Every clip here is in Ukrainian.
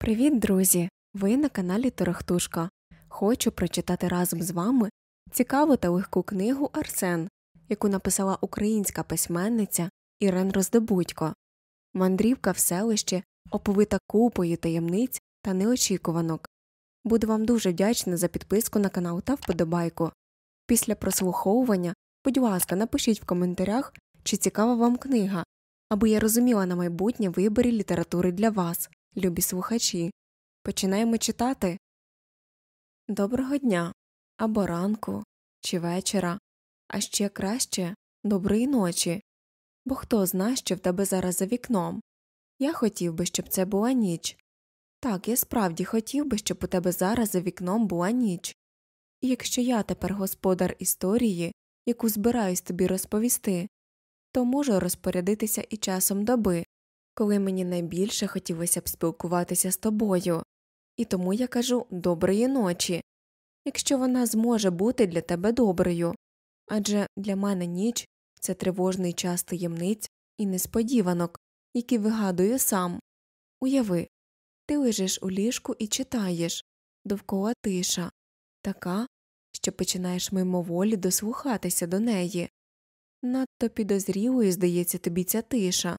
Привіт, друзі! Ви на каналі Торохтушка. Хочу прочитати разом з вами цікаву та легку книгу Арсен, яку написала українська письменниця Ірен Роздобудько. Мандрівка в селище оповита купою таємниць та неочікуванок. Буду вам дуже вдячна за підписку на канал та вподобайку. Після прослуховування, будь ласка, напишіть в коментарях, чи цікава вам книга, аби я розуміла на майбутнє виборі літератури для вас, любі слухачі. Починаємо читати. Доброго дня або ранку чи вечора, а ще краще доброї ночі. Бо хто зна, що в тебе зараз за вікном. Я хотів би, щоб це була ніч. Так, я справді хотів би, щоб у тебе зараз за вікном була ніч. І якщо я тепер господар історії, яку збираюсь тобі розповісти, то можу розпорядитися і часом доби, коли мені найбільше хотілося б спілкуватися з тобою, і тому я кажу доброї ночі, якщо вона зможе бути для тебе доброю, адже для мене ніч це тривожний час таємниць і несподіванок, які вигадую сам. Уяви, ти лежиш у ліжку і читаєш довкола тиша, така, що починаєш мимоволі дослухатися до неї. Надто підозрілою здається тобі ця тиша.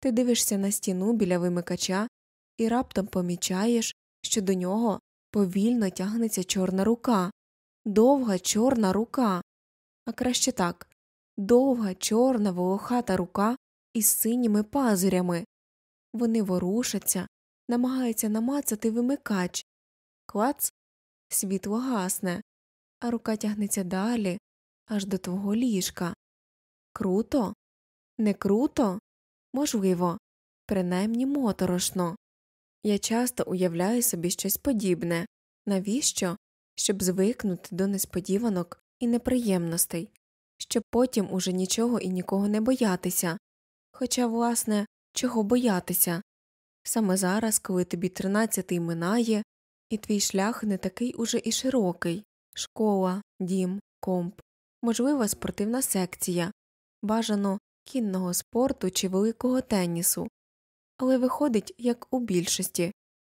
Ти дивишся на стіну біля вимикача і раптом помічаєш, що до нього повільно тягнеться чорна рука, довга чорна рука, а краще так довга чорна волохата рука із синіми пазурями. Вони ворушаться, намагаються намацати вимикач. Клац, світло гасне, а рука тягнеться далі, аж до твого ліжка. Круто? Не круто? Можливо, принаймні моторошно. Я часто уявляю собі щось подібне навіщо? Щоб звикнути до несподіванок і неприємностей, щоб потім уже нічого і нікого не боятися. Хоча, власне, чого боятися? Саме зараз, коли тобі тринадцятий минає, і твій шлях не такий уже і широкий школа, дім, комп, можлива спортивна секція, бажано кінного спорту чи великого тенісу, але виходить, як у більшості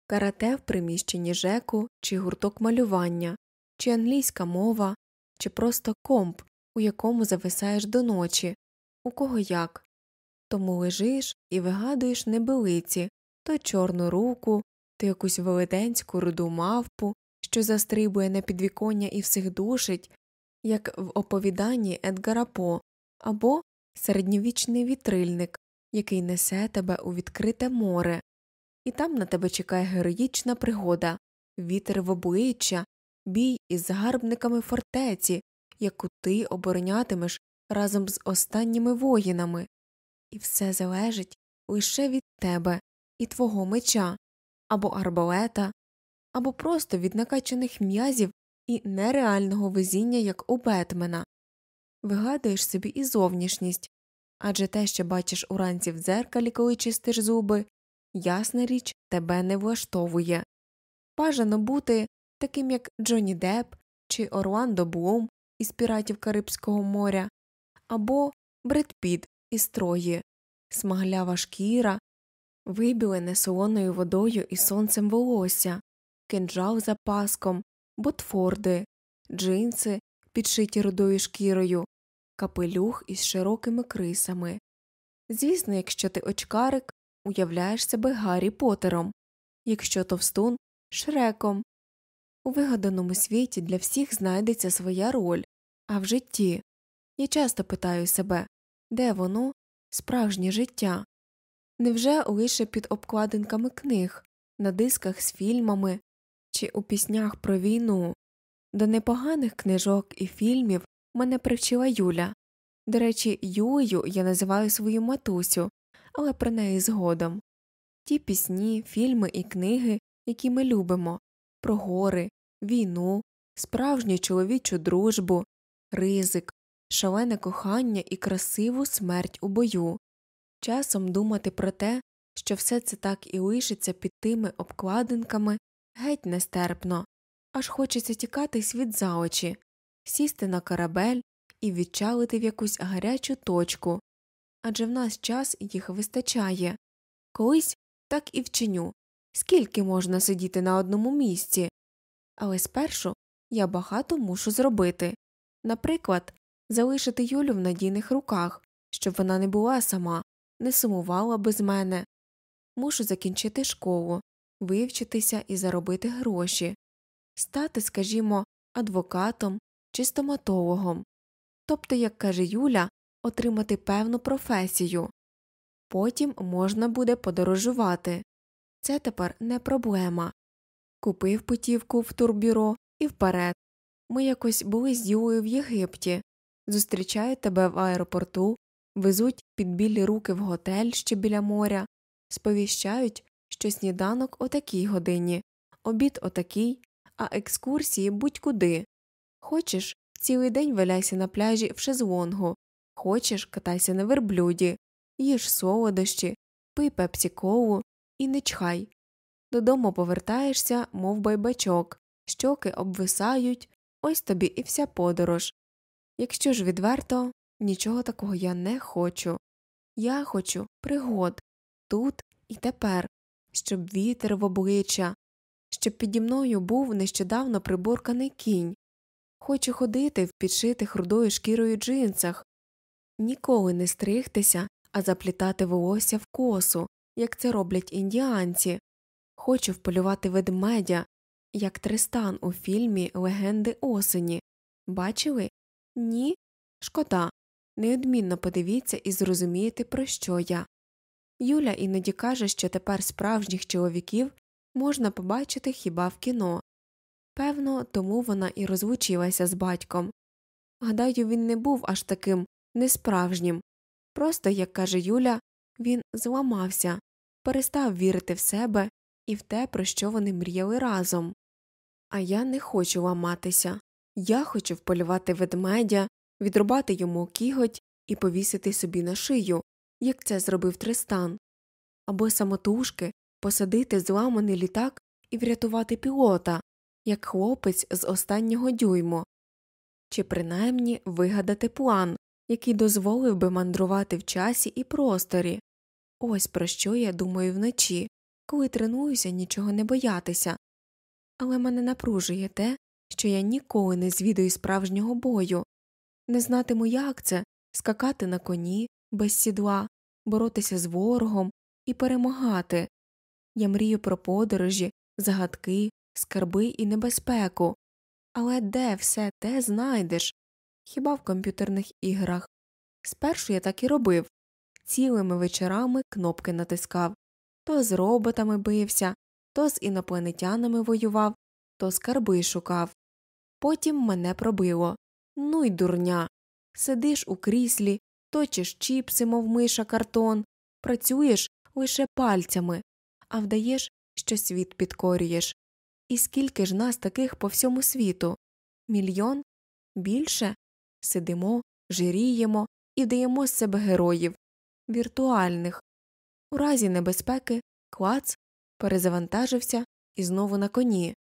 карате в приміщенні жеку чи гурток малювання, чи англійська мова, чи просто комп, у якому зависаєш до ночі, у кого як. Тому лежиш і вигадуєш небелиці то чорну руку, то якусь велетенську руду мавпу, що застрибує на підвіконня і всіх душить, як в оповіданні Едгара По, або середньовічний вітрильник, який несе тебе у відкрите море, і там на тебе чекає героїчна пригода, вітер в обличчя, бій із загарбниками фортеці, яку ти оборонятимеш разом з останніми воїнами, і все залежить лише від тебе і твого меча, або арбалета, або просто від накачаних м'язів і нереального везіння, як у Бетмена. Вигадуєш собі і зовнішність. Адже те, що бачиш уранці в дзеркалі, коли чистиш зуби, ясна річ, тебе не влаштовує. Бажано бути таким, як Джонні Депп чи Орландо Блум із піратів Карибського моря, або Бред Піт із Трої, смаглява шкіра, вибілене солоною водою і сонцем волосся, кинджал за паском, ботфорди, джинси, підшиті рудою шкірою, капелюх із широкими крисами. Звісно, якщо ти очкарик, уявляєш себе Гаррі Поттером, якщо товстун шреком. У вигаданому світі для всіх знайдеться своя роль, а в житті я часто питаю себе, де воно, справжнє життя? Невже лише під обкладинками книг, на дисках з фільмами чи у піснях про війну? До непоганих книжок і фільмів мене привчила Юля. До речі, Юлею я називаю свою матусю, але про неї згодом. Ті пісні, фільми і книги, які ми любимо про гори, війну, справжню чоловічу дружбу, ризик, шалене кохання і красиву смерть у бою. Часом думати про те, що все це так і лишиться під тими обкладинками, геть нестерпно, аж хочеться тікати світ за очі, сісти на корабель і відчалити в якусь гарячу точку адже в нас час їх вистачає. Колись так і вчиню скільки можна сидіти на одному місці. Але спершу я багато мушу зробити наприклад, залишити Юлю в надійних руках, щоб вона не була сама, не сумувала без мене. Мушу закінчити школу, вивчитися і заробити гроші, стати, скажімо, адвокатом чи стоматологом, тобто, як каже Юля, отримати певну професію. Потім можна буде подорожувати. Це тепер не проблема. Купив путівку в турбюро і вперед. Ми якось були з Юлею в Єгипті, зустрічають тебе в аеропорту, везуть під білі руки в готель ще біля моря, сповіщають, що сніданок о такій годині, обід о такій, а екскурсії будь куди. Хочеш, цілий день валяйся на пляжі в шезлонгу, хочеш, катайся на верблюді, їж солодощі, пий пепсі колу і не чхай. Додому повертаєшся, мов байбачок, щоки обвисають, ось тобі і вся подорож. Якщо ж відверто, нічого такого я не хочу. Я хочу пригод тут і тепер, щоб вітер в обличчя, щоб піді мною був нещодавно приборканий кінь. Хочу ходити в підшитих рудою шкірою джинсах, ніколи не стригтися, а заплітати волосся в косу, як це роблять індіанці. Хочу вполювати ведмедя, як Тристан у фільмі Легенди осені. Бачили? Ні? Шкода. Неодмінно подивіться і зрозумієте, про що я. Юля іноді каже, що тепер справжніх чоловіків можна побачити хіба в кіно. Певно, тому вона і розлучилася з батьком. Гадаю, він не був аж таким несправжнім. Просто, як каже Юля, він зламався, перестав вірити в себе і в те, про що вони мріяли разом. А я не хочу ламатися. Я хочу вполювати ведмедя, відрубати йому кіготь і повісити собі на шию, як це зробив Тристан, або самотужки посадити зламаний літак і врятувати пілота, як хлопець з останнього дюйму, чи принаймні вигадати план, який дозволив би мандрувати в часі і просторі. Ось про що я думаю вночі, коли тренуюся нічого не боятися. Але мене напружує те, що я ніколи не звідаю справжнього бою, не знатиму, як це скакати на коні без сідла, боротися з ворогом і перемагати. Я мрію про подорожі, загадки, скарби і небезпеку. Але де все те знайдеш? Хіба в комп'ютерних іграх? Спершу я так і робив цілими вечорами кнопки натискав то з роботами бився, то з інопланетянами воював, то скарби шукав. Потім мене пробило Ну й дурня. Сидиш у кріслі, точиш чіпси, мов миша картон, працюєш лише пальцями, а вдаєш, що світ підкорюєш. І скільки ж нас таких по всьому світу? Мільйон? Більше? Сидимо, жиріємо і вдаємо з себе героїв віртуальних. У разі небезпеки клац перезавантажився і знову на коні.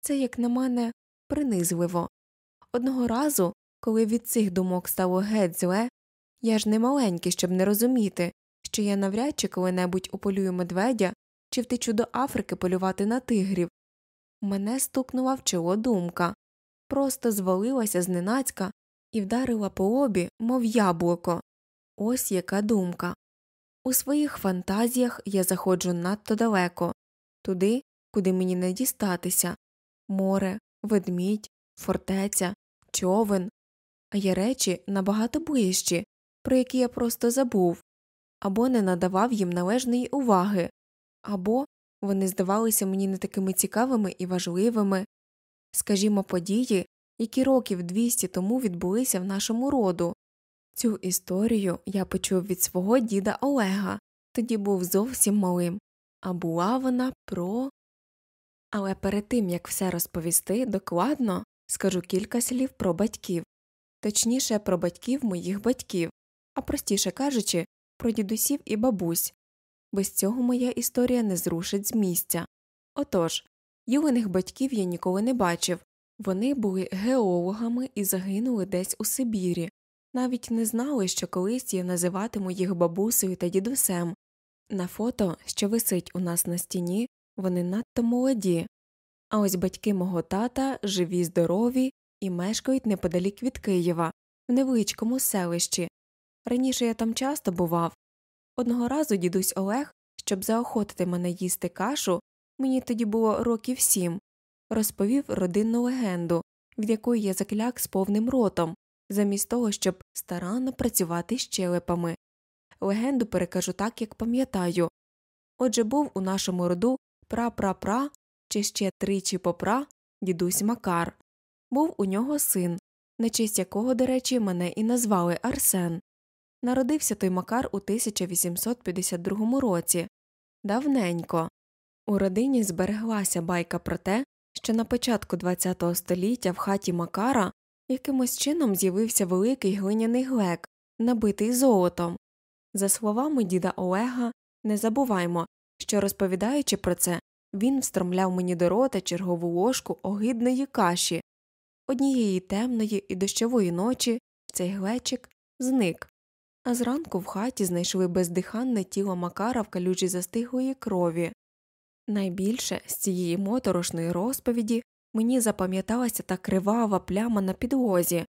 Це, як на мене, принизливо. Одного разу, коли від цих думок стало геть зле, я ж не маленький, щоб не розуміти, що я навряд чи коли-небудь уполюю медведя чи втечу до Африки полювати на тигрів. Мене стукнула в чоло думка, просто звалилася зненацька і вдарила по лобі, мов яблуко. Ось яка думка. У своїх фантазіях я заходжу надто далеко, туди, куди мені не дістатися. Море, ведмідь, фортеця, човен, а є речі набагато ближчі, про які я просто забув, або не надавав їм належної уваги, або вони здавалися мені не такими цікавими і важливими, скажімо, події, які років 200 тому відбулися в нашому роду. Цю історію я почув від свого діда Олега, тоді був зовсім малим, а була вона про. Але перед тим як все розповісти докладно скажу кілька слів про батьків, точніше про батьків моїх батьків, а простіше кажучи, про дідусів і бабусь. Без цього моя історія не зрушить з місця. Отож, юлених батьків я ніколи не бачив вони були геологами і загинули десь у Сибірі, навіть не знали, що колись я називатиму їх бабусею та дідусем. На фото, що висить у нас на стіні, вони надто молоді. А ось батьки мого тата живі, здорові і мешкають неподалік від Києва, в невеличкому селищі. Раніше я там часто бував. Одного разу дідусь Олег, щоб заохотити мене їсти кашу, мені тоді було років сім, розповів родинну легенду, від якої я закляк з повним ротом, замість того, щоб старанно працювати з челепами. Легенду перекажу так, як пам'ятаю. Отже, був у нашому роду пра-пра-пра чи ще тричі попра дідусь Макар. Був у нього син, на честь якого, до речі, мене і назвали Арсен. Народився той Макар у 1852 році. Давненько. У родині збереглася байка про те, що на початку ХХ століття в хаті Макара якимось чином з'явився великий глиняний глек, набитий золотом. За словами діда Олега, не забуваймо, що, розповідаючи про це, він встромляв мені до рота чергову ложку огидної каші. Однієї темної і дощової ночі цей глечик зник, а зранку в хаті знайшли бездиханне тіло Макара в калюжі застиглої крові. Найбільше з цієї моторошної розповіді мені запам'яталася та кривава пляма на підлозі.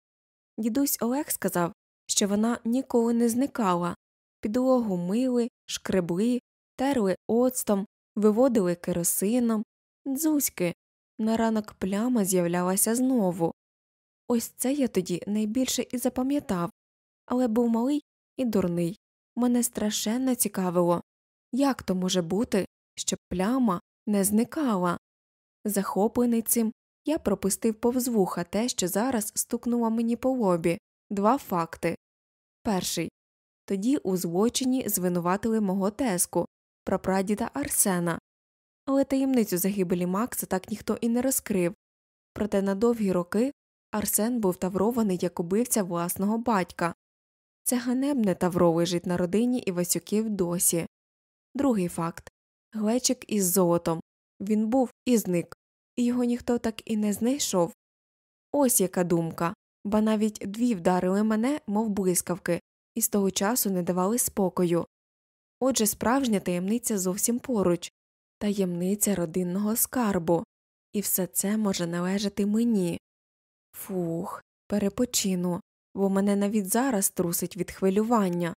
Дідусь Олег сказав, що вона ніколи не зникала, підлогу мили, шкребли, терли оцтом, виводили керосином, дзузьки, на ранок пляма з'являлася знову. Ось це я тоді найбільше і запам'ятав, але був малий і дурний. Мене страшенно цікавило, як то може бути, щоб пляма не зникала. Захоплений цим, я пропустив повз вуха те, що зараз стукнуло мені по лобі два факти. Перший тоді у злочині звинуватили мого теску, прапрадіда Арсена, але таємницю загибелі Макса так ніхто і не розкрив. Проте на довгі роки Арсен був таврований як убивця власного батька. Це ганебне тавро лежить на родині Івасюків досі. Другий факт глечик із золотом. Він був і зник, і його ніхто так і не знайшов. Ось яка думка, ба навіть дві вдарили мене, мов блискавки, і з того часу не давали спокою. Отже, справжня таємниця зовсім поруч таємниця родинного скарбу, і все це може належати мені. Фух, перепочину, бо мене навіть зараз трусить від хвилювання.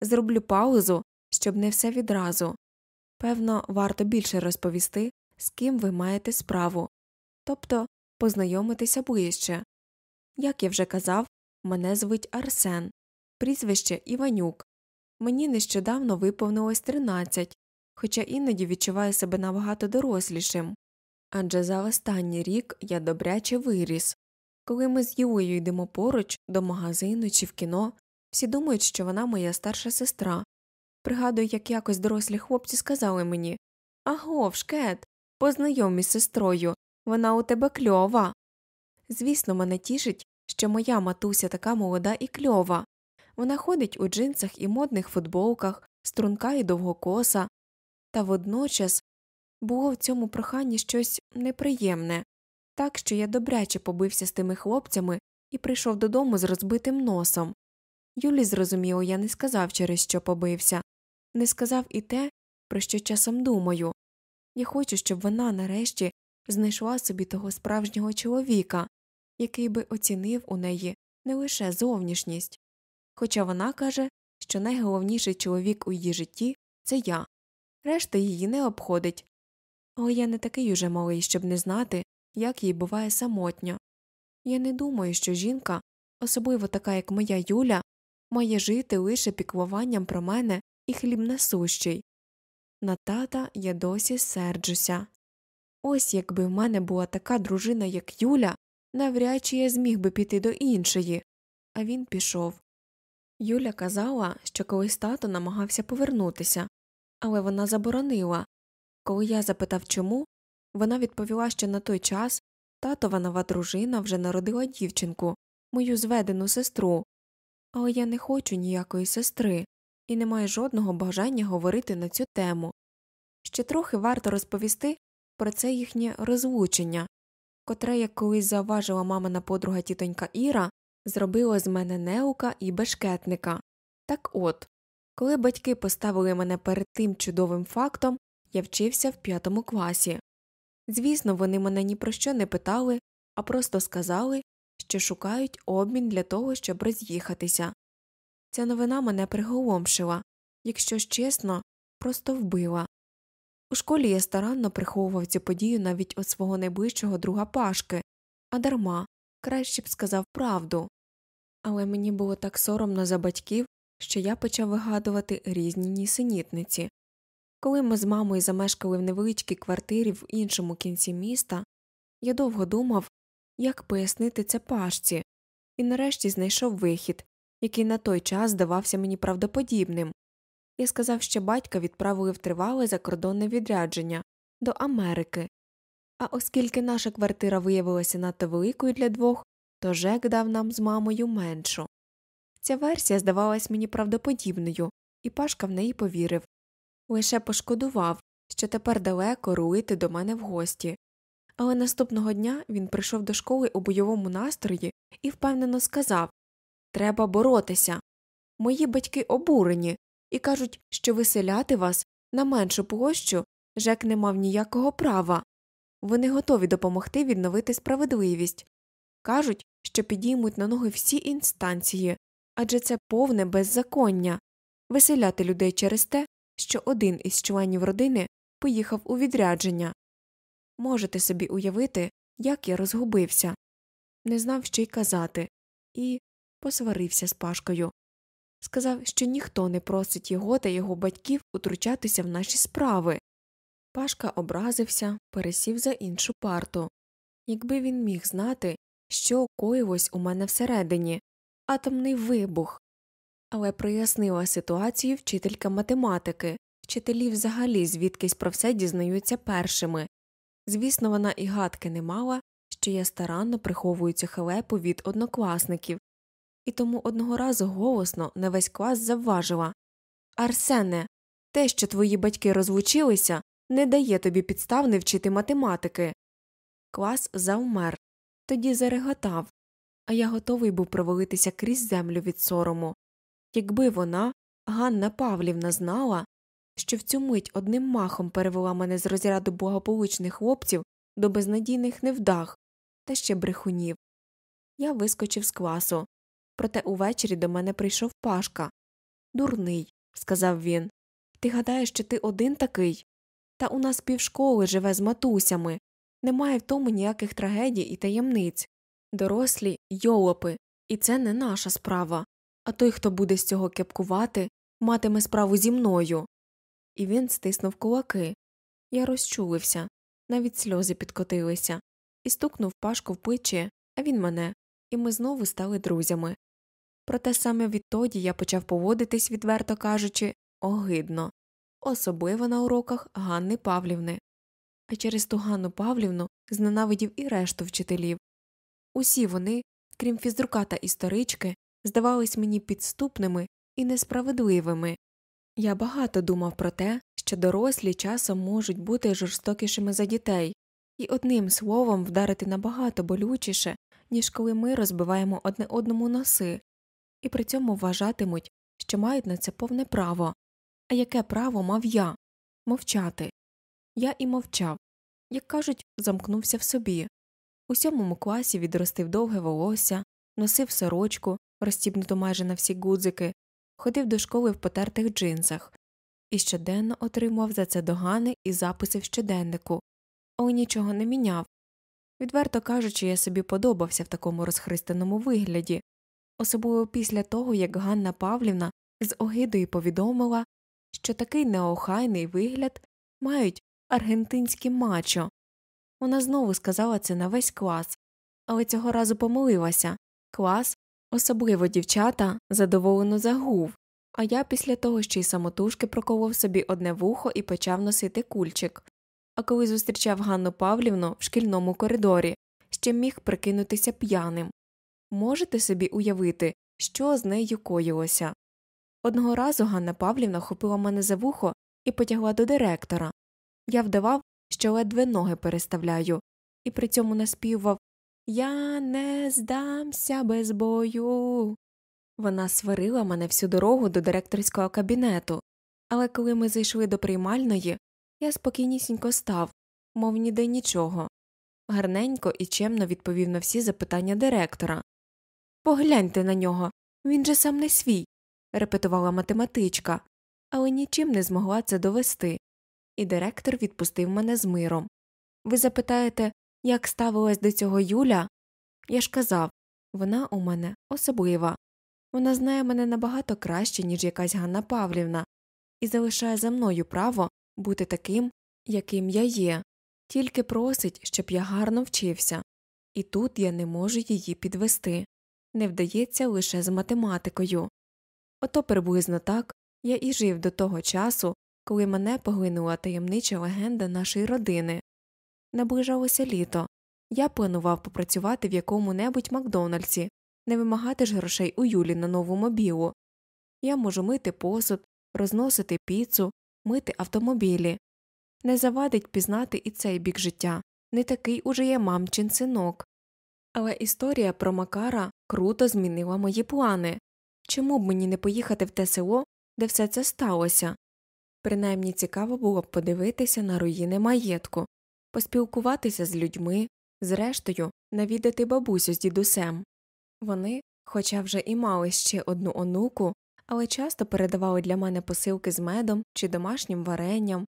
Зроблю паузу, щоб не все відразу. Певно, варто більше розповісти, з ким ви маєте справу, тобто познайомитися ближче. Як я вже казав, мене звуть Арсен, прізвище Іванюк. Мені нещодавно виповнилось 13, хоча іноді відчуваю себе набагато дорослішим. Адже за останній рік я добряче виріс. Коли ми з Юлею йдемо поруч до магазину чи в кіно, всі думають, що вона моя старша сестра. Пригадую, як якось дорослі хлопці сказали мені Агов, шкет, познайом із сестрою, вона у тебе кльова. Звісно, мене тішить, що моя матуся така молода і кльова. Вона ходить у джинсах і модних футболках, струнка і довгокоса, та водночас було в цьому проханні щось неприємне, так що я добряче побився з тими хлопцями і прийшов додому з розбитим носом. Юлі, зрозуміло, я не сказав, через що побився, не сказав і те, про що часом думаю. Я хочу, щоб вона нарешті знайшла собі того справжнього чоловіка, який би оцінив у неї не лише зовнішність. Хоча вона каже, що найголовніший чоловік у її житті це я, решта її не обходить. Але я не такий уже малий, щоб не знати, як їй буває самотньо. Я не думаю, що жінка, особливо така, як моя Юля, має жити лише піклуванням про мене і хліб насущий. На тата я досі серджуся. Ось якби в мене була така дружина, як Юля, навряд чи я зміг би піти до іншої, а він пішов. Юля казала, що колись тато намагався повернутися, але вона заборонила. Коли я запитав чому, вона відповіла, що на той час татова нова дружина вже народила дівчинку, мою зведену сестру, але я не хочу ніякої сестри і не маю жодного бажання говорити на цю тему. Ще трохи варто розповісти про це їхнє розлучення, котре, як колись зауважила мамина подруга тітонька Іра, зробило з мене неука і бешкетника. Так от, коли батьки поставили мене перед тим чудовим фактом, я вчився в п'ятому класі. Звісно, вони мене ні про що не питали, а просто сказали, що шукають обмін для того, щоб роз'їхатися. Ця новина мене приголомшила, якщо ж чесно, просто вбила. У школі я старанно приховував цю подію навіть від свого найближчого друга Пашки, а дарма краще б сказав правду. Але мені було так соромно за батьків, що я почав вигадувати різні нісенітниці. Коли ми з мамою замешкали в невеличкій квартирі в іншому кінці міста, я довго думав, як пояснити це пашці, і нарешті знайшов вихід, який на той час здавався мені правдоподібним. Я сказав, що батька відправили в тривале закордонне відрядження до Америки, а оскільки наша квартира виявилася надто великою для двох, то Жек дав нам з мамою меншу. Ця версія здавалась мені правдоподібною, і Пашка в неї повірив. Лише пошкодував, що тепер далеко рулити до мене в гості. Але наступного дня він прийшов до школи у бойовому настрої і впевнено сказав Треба боротися. Мої батьки обурені і кажуть, що виселяти вас на меншу площу Жек не мав ніякого права. Вони готові допомогти відновити справедливість. Кажуть, що підіймуть на ноги всі інстанції, адже це повне беззаконня виселяти людей через те, що один із членів родини поїхав у відрядження. Можете собі уявити, як я розгубився, не знав, що й казати, і посварився з Пашкою. Сказав, що ніхто не просить його та його батьків утручатися в наші справи. Пашка образився, пересів за іншу парту. Якби він міг знати, що коїлось у мене всередині атомний вибух. Але прояснила ситуацію вчителька математики, вчителі взагалі звідкись про все дізнаються першими. Звісно, вона і гадки не мала, що я старанно приховую цю халепу від однокласників, і тому одного разу голосно на весь клас завважила Арсене, те, що твої батьки розлучилися, не дає тобі підстав не вчити математики. Клас завмер, тоді зареготав, а я готовий був провалитися крізь землю від сорому. Якби вона, Ганна Павлівна, знала, що в цю мить одним махом перевела мене з розряду благополучних хлопців до безнадійних невдах та ще брехунів. Я вискочив з класу, проте увечері до мене прийшов Пашка. Дурний, сказав він. Ти гадаєш, що ти один такий? Та у нас півшколи живе з матусями. Немає в тому ніяких трагедій і таємниць. Дорослі йолопи, і це не наша справа. А той, хто буде з цього кепкувати, матиме справу зі мною. І він стиснув кулаки. Я розчулився, навіть сльози підкотилися, і стукнув пашку в плечі, а він мене, і ми знову стали друзями. Проте саме відтоді я почав поводитись, відверто кажучи, огидно, особливо на уроках Ганни Павлівни. А через ту Ганну Павлівну зненавидів і решту вчителів. Усі вони, крім фізрука та історички, здавались мені підступними і несправедливими. Я багато думав про те, що дорослі часом можуть бути жорстокішими за дітей, і одним словом вдарити набагато болючіше, ніж коли ми розбиваємо одне одному носи, і при цьому вважатимуть, що мають на це повне право. А яке право мав я мовчати? Я і мовчав, як кажуть, замкнувся в собі. У сьомому класі відростив довге волосся, носив сорочку, розстібнуту майже на всі гудзики, ходив до школи в потертих джинсах і щоденно отримував за це догани і записи в щоденнику, але нічого не міняв. Відверто кажучи, я собі подобався в такому розхристаному вигляді, особливо після того, як Ганна Павлівна з огидою повідомила, що такий неохайний вигляд мають аргентинські мачо. Вона знову сказала це на весь клас, але цього разу помилилася клас, особливо дівчата, задоволено загув, а я після того ще й самотужки проколов собі одне вухо і почав носити кульчик. А коли зустрічав Ганну Павлівну в шкільному коридорі, ще міг прикинутися п'яним. Можете собі уявити, що з нею коїлося. Одного разу Ганна Павлівна хопила мене за вухо і потягла до директора. Я вдавав, що ледве ноги переставляю, і при цьому наспівував Я не здамся без бою. Вона сварила мене всю дорогу до директорського кабінету, але коли ми зайшли до приймальної, Я спокійнісінько став, мов ніде нічого. Гарненько і чемно відповів на всі запитання директора. Погляньте на нього, він же сам не свій, репетувала математичка, але нічим не змогла це довести. І директор відпустив мене з миром. Ви запитаєте, як ставилась до цього Юля? Я ж казав вона у мене особлива. Вона знає мене набагато краще, ніж якась Ганна Павлівна, і залишає за мною право бути таким, яким я є, тільки просить, щоб я гарно вчився, і тут я не можу її підвести не вдається лише з математикою. Ото приблизно так я і жив до того часу, коли мене поглинула таємнича легенда нашої родини. Наближалося літо. Я планував попрацювати в якому небудь Макдональдсі, не вимагати ж грошей у Юлі на нову мобілу. Я можу мити посуд, розносити піцу, мити автомобілі. Не завадить пізнати і цей бік життя не такий уже я мамчин синок. Але історія про Макара круто змінила мої плани чому б мені не поїхати в те село, де все це сталося? Принаймні цікаво було б подивитися на руїни маєтку, поспілкуватися з людьми, зрештою, навідати бабусю з дідусем. Вони, хоча вже і мали ще одну онуку, але часто передавали для мене посилки з медом чи домашнім варенням,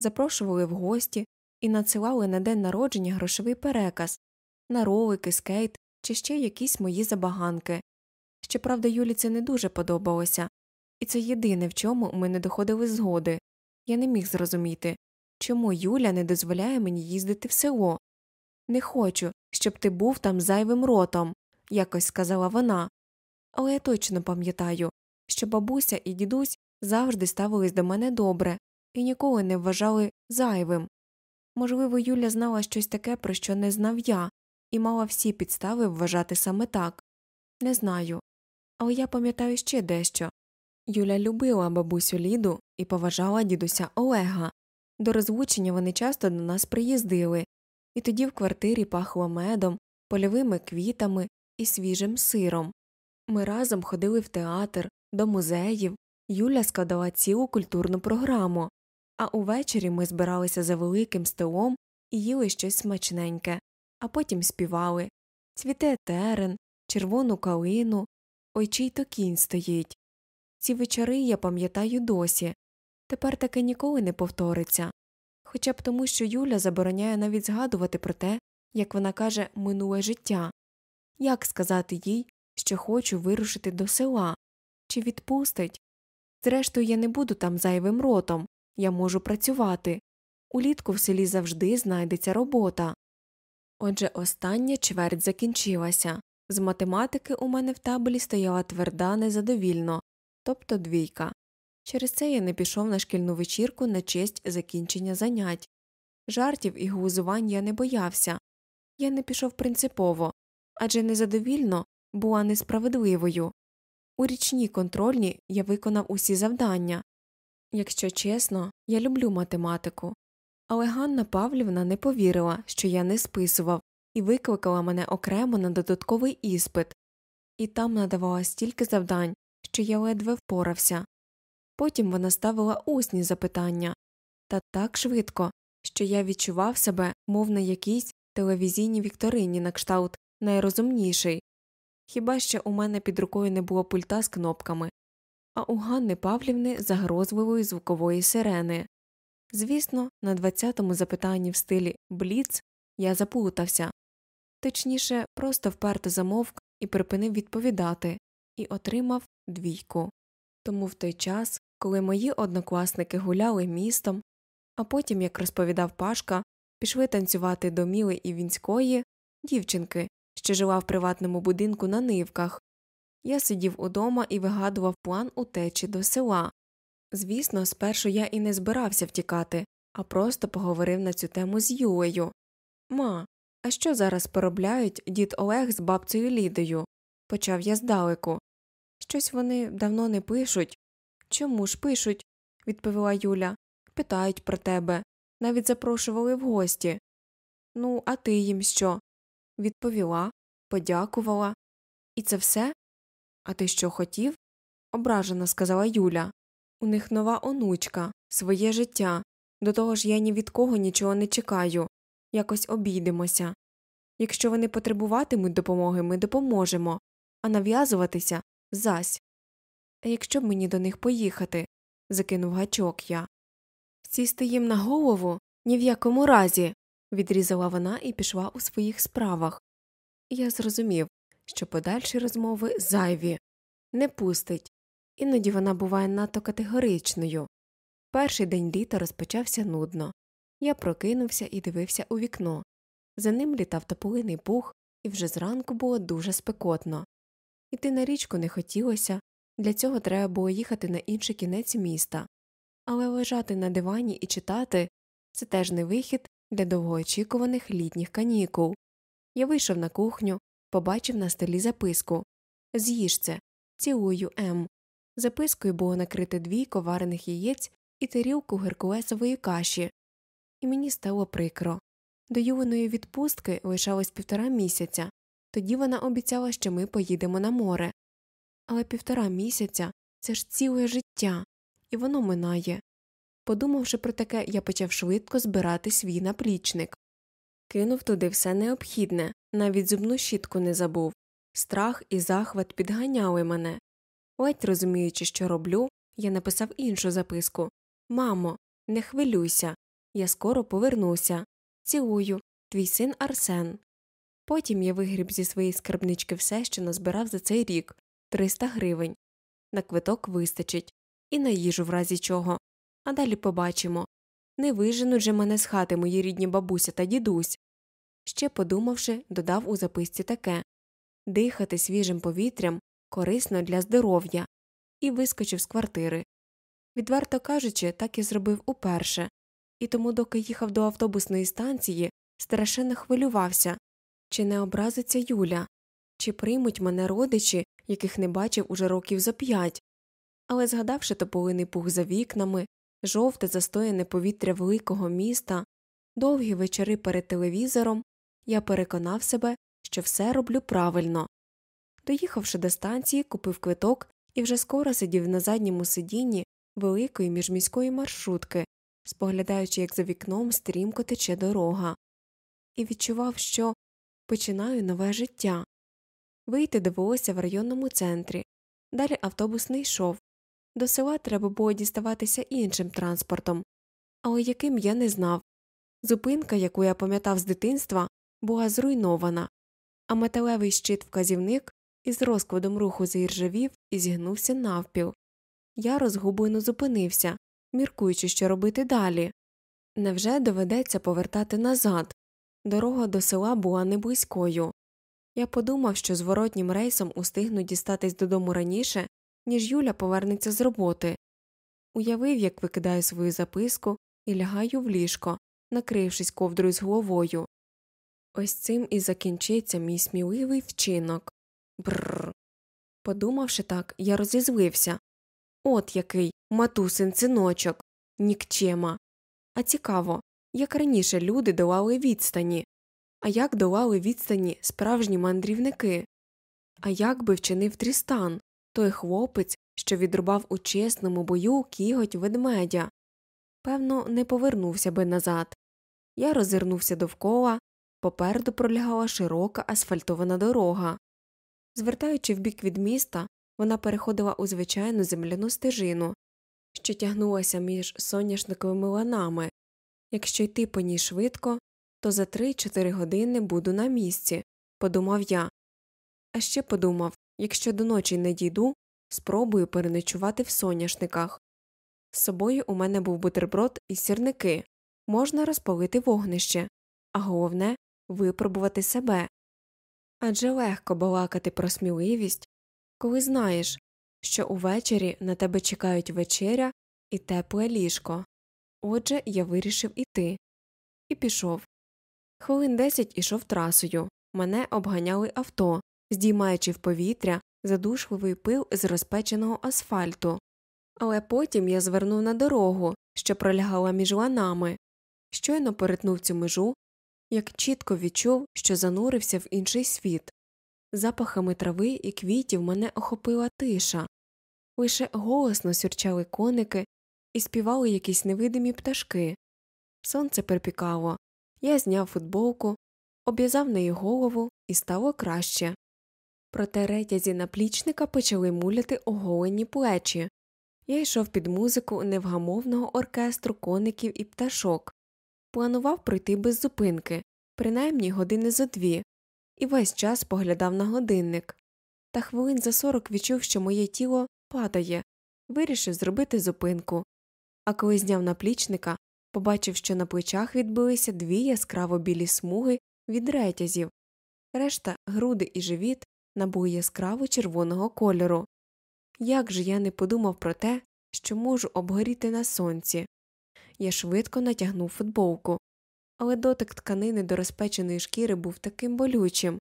запрошували в гості і надсилали на день народження грошовий переказ на ролики, скейт чи ще якісь мої забаганки. Щоправда, Юлі це не дуже подобалося, і це єдине, в чому ми не доходили згоди. Я не міг зрозуміти, чому Юля не дозволяє мені їздити в село. Не хочу, щоб ти був там зайвим ротом, якось сказала вона. Але я точно пам'ятаю, що бабуся і дідусь завжди ставились до мене добре і ніколи не вважали зайвим. Можливо, Юля знала щось таке, про що не знав я, і мала всі підстави вважати саме так. Не знаю. Але я пам'ятаю ще дещо. Юля любила бабусю Ліду і поважала дідуся Олега. До розлучення вони часто до нас приїздили, і тоді в квартирі пахло медом, польовими квітами і свіжим сиром. Ми разом ходили в театр, до музеїв, Юля складала цілу культурну програму, а увечері ми збиралися за великим столом і їли щось смачненьке а потім співали Цвіте терен, червону калину, ой чий то кінь стоїть. Ці вечори я пам'ятаю досі. Тепер таке ніколи не повториться. Хоча б тому, що Юля забороняє навіть згадувати про те, як вона каже, минуле життя. Як сказати їй, що хочу вирушити до села, чи відпустить? Зрештою, я не буду там зайвим ротом, я можу працювати. Улітку в селі завжди знайдеться робота. Отже, остання чверть закінчилася. З математики у мене в табелі стояла тверда незадовільно, тобто двійка. Через це я не пішов на шкільну вечірку на честь закінчення занять. Жартів і глузувань я не боявся. Я не пішов принципово адже незадовільно була несправедливою. У річній контрольні я виконав усі завдання. Якщо чесно, я люблю математику, але Ганна Павлівна не повірила, що я не списував, і викликала мене окремо на додатковий іспит, і там надавала стільки завдань, що я ледве впорався. Потім вона ставила усні запитання та так швидко, що я відчував себе, мов на якійсь телевізійній вікторині на кшталт найрозумніший. Хіба що у мене під рукою не було пульта з кнопками, а у Ганни Павлівни загрозливої звукової сирени. Звісно, на двадцятому запитанні в стилі Бліц я заплутався, точніше, просто вперто замовк і припинив відповідати, і отримав двійку. Тому в той час, коли мої однокласники гуляли містом, а потім, як розповідав Пашка, пішли танцювати до Міли і Вінської дівчинки, що жила в приватному будинку на нивках, я сидів удома і вигадував план утечі до села. Звісно, спершу я і не збирався втікати, а просто поговорив на цю тему з Юлею. Ма, а що зараз поробляють дід Олег з бабцею Лідою? почав я здалеку. Щось вони давно не пишуть. Чому ж пишуть? відповіла Юля. Питають про тебе. Навіть запрошували в гості. Ну, а ти їм що? Відповіла, подякувала. І це все? А ти що хотів? ображено сказала Юля. У них нова онучка, своє життя. До того ж я ні від кого нічого не чекаю, якось обійдемося. Якщо вони потребуватимуть допомоги, ми допоможемо, а нав'язуватися зась. Якщо б мені до них поїхати, закинув гачок я. Сісти їм на голову ні в якому разі, відрізала вона і пішла у своїх справах. Я зрозумів, що подальші розмови зайві, не пустить, іноді вона буває надто категоричною. Перший день літа розпочався нудно. Я прокинувся і дивився у вікно. За ним літав тополиний пух, і вже зранку було дуже спекотно. Іти на річку не хотілося, для цього треба було їхати на інший кінець міста, але лежати на дивані і читати це теж не вихід для довгоочікуваних літніх канікул. Я вийшов на кухню, побачив на столі записку З'їж це, цілую М. Запискою було накрити двійко варених яєць і тарілку геркулесової каші, і мені стало прикро. До Юленої відпустки лишалось півтора місяця, тоді вона обіцяла, що ми поїдемо на море. Але півтора місяця це ж ціле життя, і воно минає. Подумавши про таке, я почав швидко збирати свій наплічник. Кинув туди все необхідне, навіть зубну щітку не забув. Страх і захват підганяли мене. Ледь розуміючи, що роблю, я написав іншу записку Мамо, не хвилюйся, я скоро повернуся. Цілую, твій син Арсен. Потім я вигріб зі своєї скарбнички все, що назбирав за цей рік 300 гривень. На квиток вистачить, і на їжу в разі чого. А далі побачимо не виженуть же мене з хати мої рідні бабуся та дідусь. Ще подумавши, додав у записці таке дихати свіжим повітрям корисно для здоров'я, і вискочив з квартири. Відверто кажучи, так і зробив уперше, і тому, доки їхав до автобусної станції, страшенно хвилювався чи не образиться Юля, чи приймуть мене родичі, яких не бачив уже років за п'ять. Але, згадавши тополиний пух за вікнами, жовте застояне повітря великого міста, довгі вечори перед телевізором, я переконав себе, що все роблю правильно. Доїхавши до станції, купив квиток і вже скоро сидів на задньому сидінні великої міжміської маршрутки, споглядаючи, як за вікном стрімко тече дорога, і відчував, що починаю нове життя. Вийти довелося в районному центрі, далі автобус не йшов. До села треба було діставатися іншим транспортом, але яким я не знав. Зупинка, яку я пам'ятав з дитинства, була зруйнована, а металевий щит вказівник із розкладом руху заіржавів і зігнувся навпіл. Я розгублено зупинився, міркуючи, що робити далі. Невже доведеться повертати назад? Дорога до села була не близькою. Я подумав, що зворотнім рейсом устигну дістатись додому раніше, ніж Юля повернеться з роботи. Уявив, як викидаю свою записку і лягаю в ліжко, накрившись ковдрою з головою. Ось цим і закінчиться мій сміливий вчинок. Бррр. Подумавши так, я розізлився. От який матусин синочок, нікчема. А цікаво, як раніше люди долали відстані, а як долали відстані справжні мандрівники, а як би вчинив Трістан, той хлопець, що відрубав у чесному бою кіготь ведмедя. Певно, не повернувся би назад. Я роззирнувся довкола, попереду пролягала широка асфальтована дорога. Звертаючи в бік від міста, вона переходила у звичайну земляну стежину, що тягнулася між соняшниковими ланами. Якщо йти по ній швидко, то за 3-4 години буду на місці, подумав я. А ще подумав якщо до ночі не дійду, спробую переночувати в соняшниках. З собою у мене був бутерброд і сірники можна розпалити вогнище, а головне випробувати себе. Адже легко балакати про сміливість, коли знаєш, що увечері на тебе чекають вечеря і тепле ліжко. Отже, я вирішив іти. І пішов. Хвилин десять ішов трасою. Мене обганяли авто, здіймаючи в повітря задушливий пил з розпеченого асфальту. Але потім я звернув на дорогу, що пролягала між ланами. Щойно перетнув цю межу, як чітко відчув, що занурився в інший світ. Запахами трави і квітів мене охопила тиша, лише голосно сюрчали коники і співали якісь невидимі пташки, Сонце припікало. Я зняв футболку, обв'язав неї голову і стало краще. Проте ретязі наплічника почали муляти оголені плечі. Я йшов під музику невгамовного оркестру коників і пташок, планував пройти без зупинки, принаймні години зо дві, і весь час поглядав на годинник. Та хвилин за сорок відчув, що моє тіло падає, вирішив зробити зупинку. А коли зняв наплічника, побачив, що на плечах відбилися дві яскраво білі смуги від ретязів, решта груди і живіт набули яскраво червоного кольору. Як же я не подумав про те, що можу обгоріти на сонці. Я швидко натягнув футболку, але дотик тканини до розпеченої шкіри був таким болючим,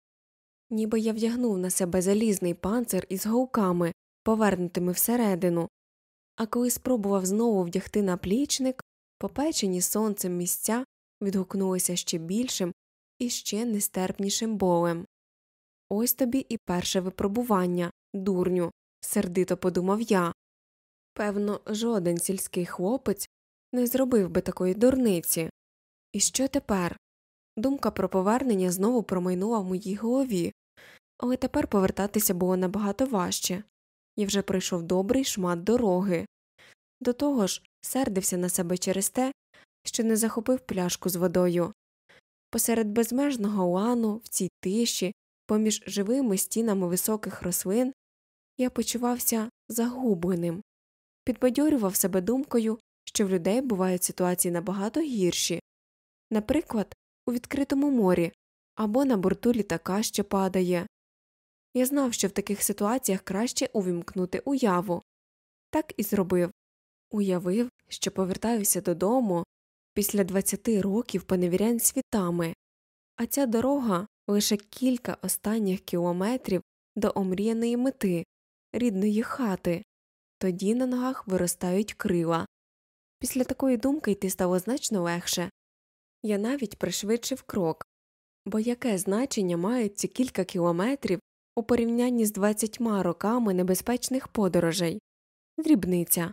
ніби я вдягнув на себе залізний панцир із голками, повернутими всередину, а коли спробував знову вдягти наплічник, попечені сонцем місця відгукнулися ще більшим і ще нестерпнішим болем. Ось тобі і перше випробування, дурню, сердито подумав я. Певно, жоден сільський хлопець не зробив би такої дурниці. І що тепер? Думка про повернення знову промайнула в моїй голові, але тепер повертатися було набагато важче я вже пройшов добрий шмат дороги. До того ж, сердився на себе через те, що не захопив пляшку з водою. Посеред безмежного лану, в цій тиші, поміж живими стінами високих рослин, я почувався загубленим, підбадьорював себе думкою, що в людей бувають ситуації набагато гірші, наприклад, у відкритому морі або на борту літака, що падає. Я знав, що в таких ситуаціях краще увімкнути уяву. Так і зробив уявив, що повертаюся додому після 20 років поневірянь світами, а ця дорога лише кілька останніх кілометрів до омріяної мети, рідної хати, тоді на ногах виростають крила. Після такої думки йти стало значно легше. Я навіть пришвидшив крок, бо яке значення мають ці кілька кілометрів у порівнянні з двадцятьма роками небезпечних подорожей? Дрібниця.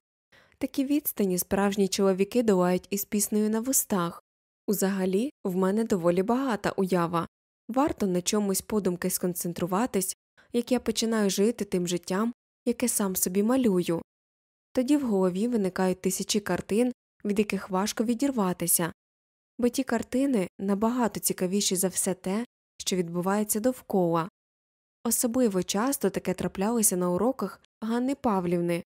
Такі відстані справжні чоловіки долають із піснею на вустах. Узагалі, в мене доволі багата уява. Варто на чомусь подумки сконцентруватись, як я починаю жити тим життям, яке сам собі малюю. Тоді в голові виникають тисячі картин, від яких важко відірватися, бо ті картини набагато цікавіші за все те, що відбувається довкола. Особливо часто таке траплялося на уроках Ганни Павлівни.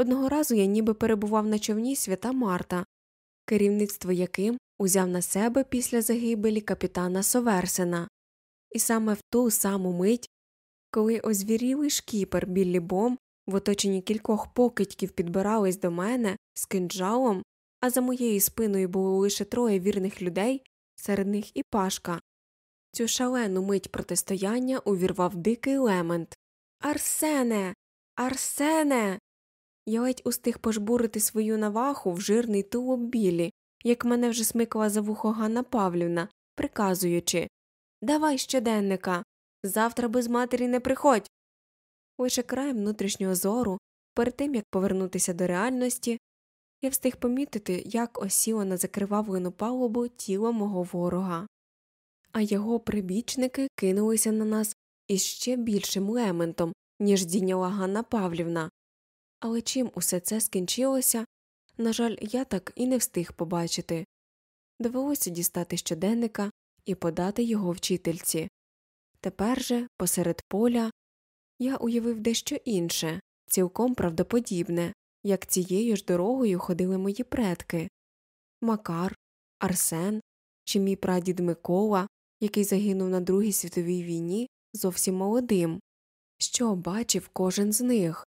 Одного разу я ніби перебував на човні свята Марта, керівництво яким узяв на себе після загибелі капітана Соверсена, і саме в ту саму мить, коли озвірілий шкіпер Біллі Бом в оточенні кількох покидьків підбирались до мене з кинджалом, а за моєю спиною було лише троє вірних людей, серед них і пашка. Цю шалену мить протистояння увірвав дикий лемент. Арсене. Арсене. Я ледь устиг пожбурити свою наваху в жирний тулуб білі, як мене вже смикала за вухо Ганна Павлівна, приказуючи Давай щоденника. Завтра без матері не приходь. Лише краєм внутрішнього зору, перед тим як повернутися до реальності, я встиг помітити, як осіло на закривавлену палубу тіло мого ворога, а його прибічники кинулися на нас із ще більшим лементом, ніж дійняла Ганна Павлівна. Але чим усе це скінчилося, на жаль, я так і не встиг побачити. Довелося дістати щоденника і подати його вчительці. Тепер же, посеред поля, я уявив дещо інше, цілком правдоподібне, як цією ж дорогою ходили мої предки Макар, Арсен чи мій прадід Микола, який загинув на Другій світовій війні зовсім молодим, що бачив кожен з них,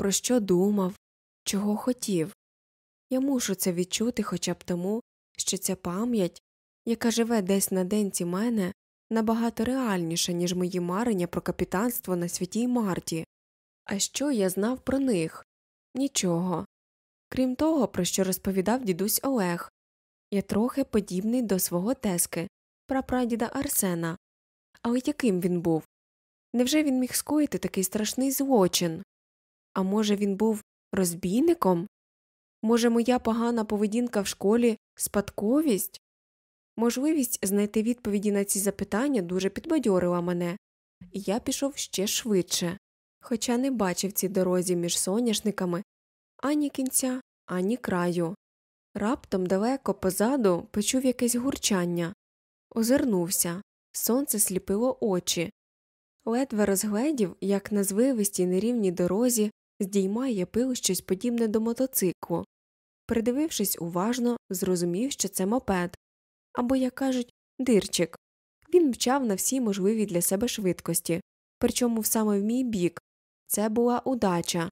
про що думав, чого хотів. Я мушу це відчути хоча б тому, що ця пам'ять, яка живе десь на денці мене, набагато реальніша, ніж мої марення про капітанство на святій Марті. А що я знав про них? Нічого. Крім того, про що розповідав дідусь Олег, я трохи подібний до свого тески, прапрадіда Арсена. Але яким він був? Невже він міг скоїти такий страшний злочин? А може, він був розбійником? Може, моя погана поведінка в школі спадковість? Можливість знайти відповіді на ці запитання дуже підбадьорила мене, і я пішов ще швидше, хоча не бачив цій дорозі між соняшниками ані кінця, ані краю. Раптом далеко позаду почув якесь гурчання, озирнувся, сонце сліпило очі, ледве розгледів, як на звивистій нерівній дорозі здіймає пил щось подібне до мотоциклу. Придивившись уважно, зрозумів, що це мопед або, як кажуть, дирчик. Він мчав на всі можливі для себе швидкості, причому саме в мій бік. Це була удача.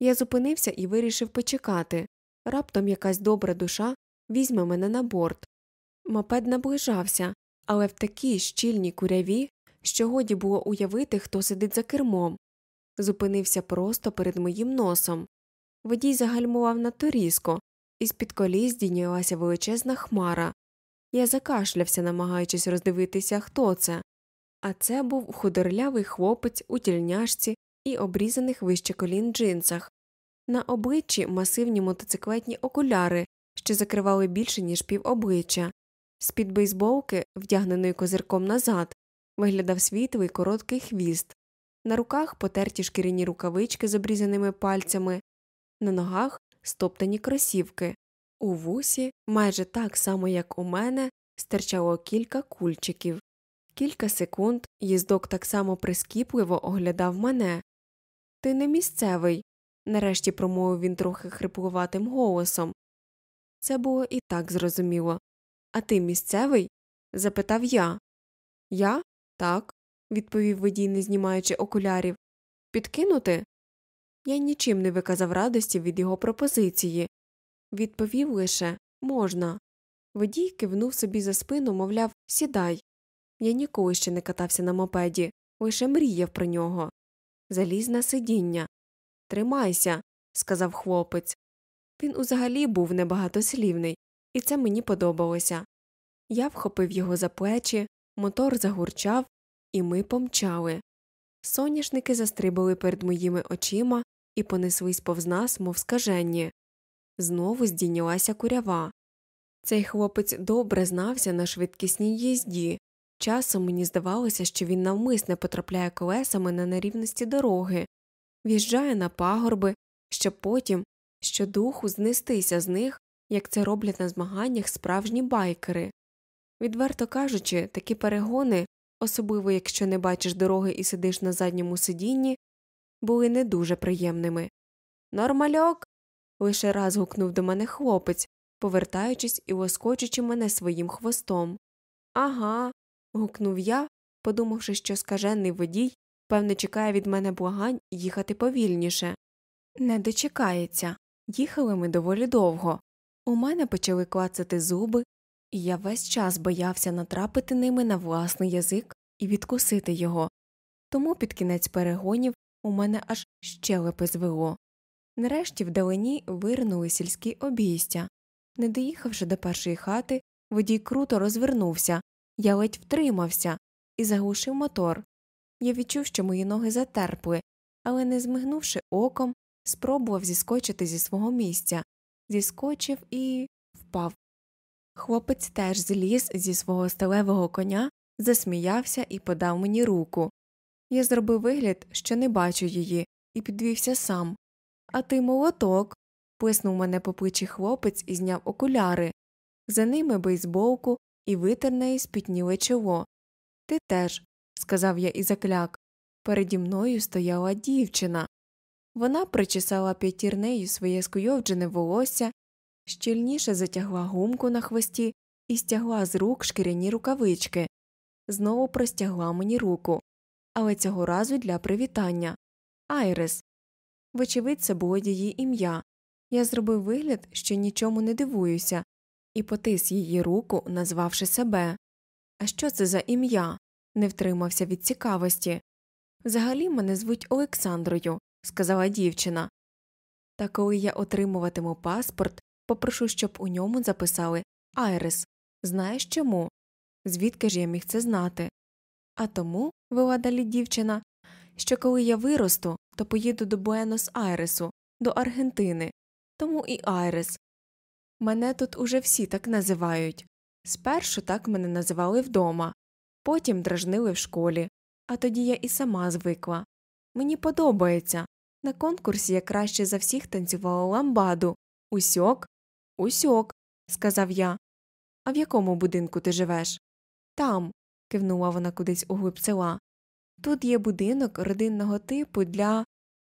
Я зупинився і вирішив почекати. Раптом якась добра душа візьме мене на борт. Мопед наближався, але в такій щільній куряві, що годі було уявити, хто сидить за кермом. Зупинився просто перед моїм носом. Водій загальмував надто різко, і з під коліс здійнялася величезна хмара. Я закашлявся, намагаючись роздивитися, хто це. А це був худорлявий хлопець у тільняшці і обрізаних вище колін джинсах. На обличчі масивні мотоциклетні окуляри, що закривали більше, ніж пів обличчя. З під бейсболки, вдягненої козирком назад, виглядав світлий короткий хвіст, на руках потерті шкіряні рукавички з обрізаними пальцями, на ногах стоптані кросівки. У вусі, майже так само, як у мене, стирчало кілька кульчиків. Кілька секунд їздок так само прискіпливо оглядав мене. Ти не місцевий, нарешті промовив він трохи хриплуватим голосом. Це було і так зрозуміло. А ти місцевий? запитав я. Я? Так, відповів водій, не знімаючи окулярів. Підкинути? Я нічим не виказав радості від його пропозиції. Відповів лише можна. Водій кивнув собі за спину, мовляв, сідай. Я ніколи ще не катався на мопеді, лише мріяв про нього. Заліз на сидіння. Тримайся, сказав хлопець. Він узагалі був небагатослівний, і це мені подобалося. Я вхопив його за плечі, мотор загурчав, і ми помчали. Соняшники застрибали перед моїми очима і понеслись повз нас, мов скаженні. Знову здійнялася курява. Цей хлопець добре знався на швидкісній їзді. Часом мені здавалося, що він навмисне потрапляє колесами на нерівності дороги, в'їжджає на пагорби, щоб потім щодуху знестися з них, як це роблять на змаганнях справжні байкери. Відверто кажучи, такі перегони, особливо якщо не бачиш дороги і сидиш на задньому сидінні, були не дуже приємними. Нормальок. лише раз гукнув до мене хлопець, повертаючись і лоскочучи мене своїм хвостом. Ага. гукнув я, подумавши, що скажений водій, певне, чекає від мене благань їхати повільніше. Не дочекається. Їхали ми доволі довго. У мене почали клацати зуби, і я весь час боявся натрапити ними на власний язик і відкусити його. Тому під кінець перегонів у мене аж щелепи звело. Нарешті вдалині вирнули сільські обійстя. Не доїхавши до першої хати, водій круто розвернувся, я ледь втримався і заглушив мотор. Я відчув, що мої ноги затерпли, але, не змигнувши оком, спробував зіскочити зі свого місця, зіскочив і впав. Хлопець теж зліз зі свого сталевого коня, засміявся і подав мені руку. Я зробив вигляд, що не бачу її, і підвівся сам. А ти молоток. плеснув мене по плечі хлопець і зняв окуляри. За ними бейсболку і витер неї спітніле чоло. Ти теж, сказав я і закляк. Переді мною стояла дівчина. Вона причесала п'ятірнею своє скуйовджене волосся, щільніше затягла гумку на хвості і стягла з рук шкіряні рукавички, знову простягла мені руку, але цього разу для привітання Айрес. Вочевидь, це було її ім'я. Я зробив вигляд, що нічому не дивуюся, і потис її руку, назвавши себе. А що це за ім'я? не втримався від цікавості. Взагалі мене звуть Олександрою, сказала дівчина. Та коли я отримуватиму паспорт, попрошу, щоб у ньому записали Айрес. Знаєш чому? Звідки ж я міг це знати? А тому, вела далі дівчина, що коли я виросту, то поїду до Буенос Айресу, до Аргентини. тому і Айрес. Мене тут уже всі так називають. Спершу так мене називали вдома, потім дражнили в школі, а тоді я і сама звикла. Мені подобається. На конкурсі я краще за всіх танцювала ламбаду. Усьок? Усьок, сказав я. А в якому будинку ти живеш? Там, кивнула вона кудись у глиб села. Тут є будинок родинного типу для.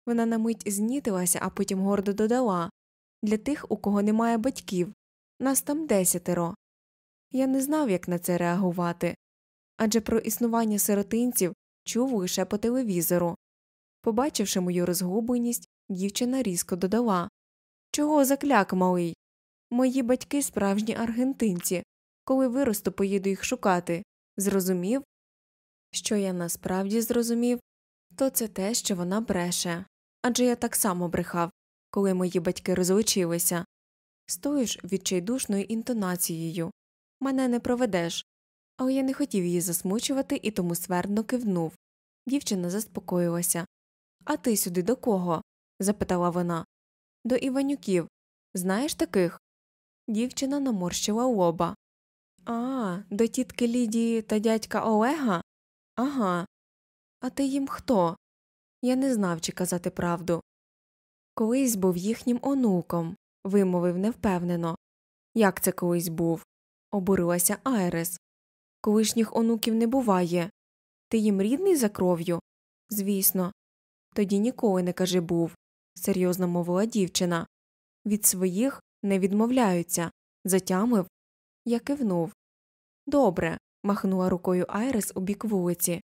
Вона на мить знітилася, а потім гордо додала для тих, у кого немає батьків. Нас там десятеро. Я не знав, як на це реагувати. Адже про існування сиротинців чув лише по телевізору. Побачивши мою розгубленість, дівчина різко додала Чого закляк, малий? Мої батьки справжні аргентинці. Коли виросту, поїду їх шукати. Зрозумів? Що я насправді зрозумів, то це те, що вона бреше. Адже я так само брехав, коли мої батьки розлучилися. Ж відчайдушною інтонацією. Мене не проведеш. Але я не хотів її засмучувати і тому свердно кивнув. Дівчина заспокоїлася. А ти сюди до кого? запитала вона. До Іванюків. Знаєш таких? Дівчина наморщила лоба. А, до тітки Лідії та дядька Олега? Ага. А ти їм хто? Я не знав, чи казати правду. Колись був їхнім онуком, вимовив невпевнено. Як це колись був? обурилася Айрес. Колишніх онуків не буває. Ти їм рідний за кров'ю? Звісно. Тоді ніколи не кажи був, серйозно мовила дівчина. Від своїх не відмовляються. Затямив. Я кивнув. Добре. махнула рукою Айрес у бік вулиці.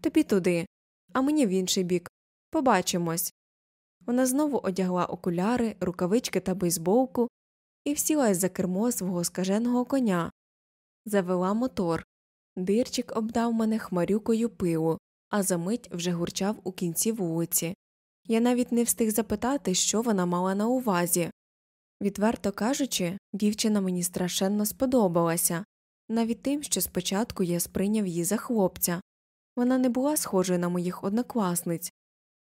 Тобі туди, а мені в інший бік. Побачимось. Вона знову одягла окуляри, рукавички та бейсболку і всілась за кермо свого скаженого коня. Завела мотор. Дирчик обдав мене хмарюкою пилу, а за мить вже гурчав у кінці вулиці. Я навіть не встиг запитати, що вона мала на увазі. Відверто кажучи, дівчина мені страшенно сподобалася, навіть тим, що спочатку я сприйняв її за хлопця. Вона не була схожою на моїх однокласниць.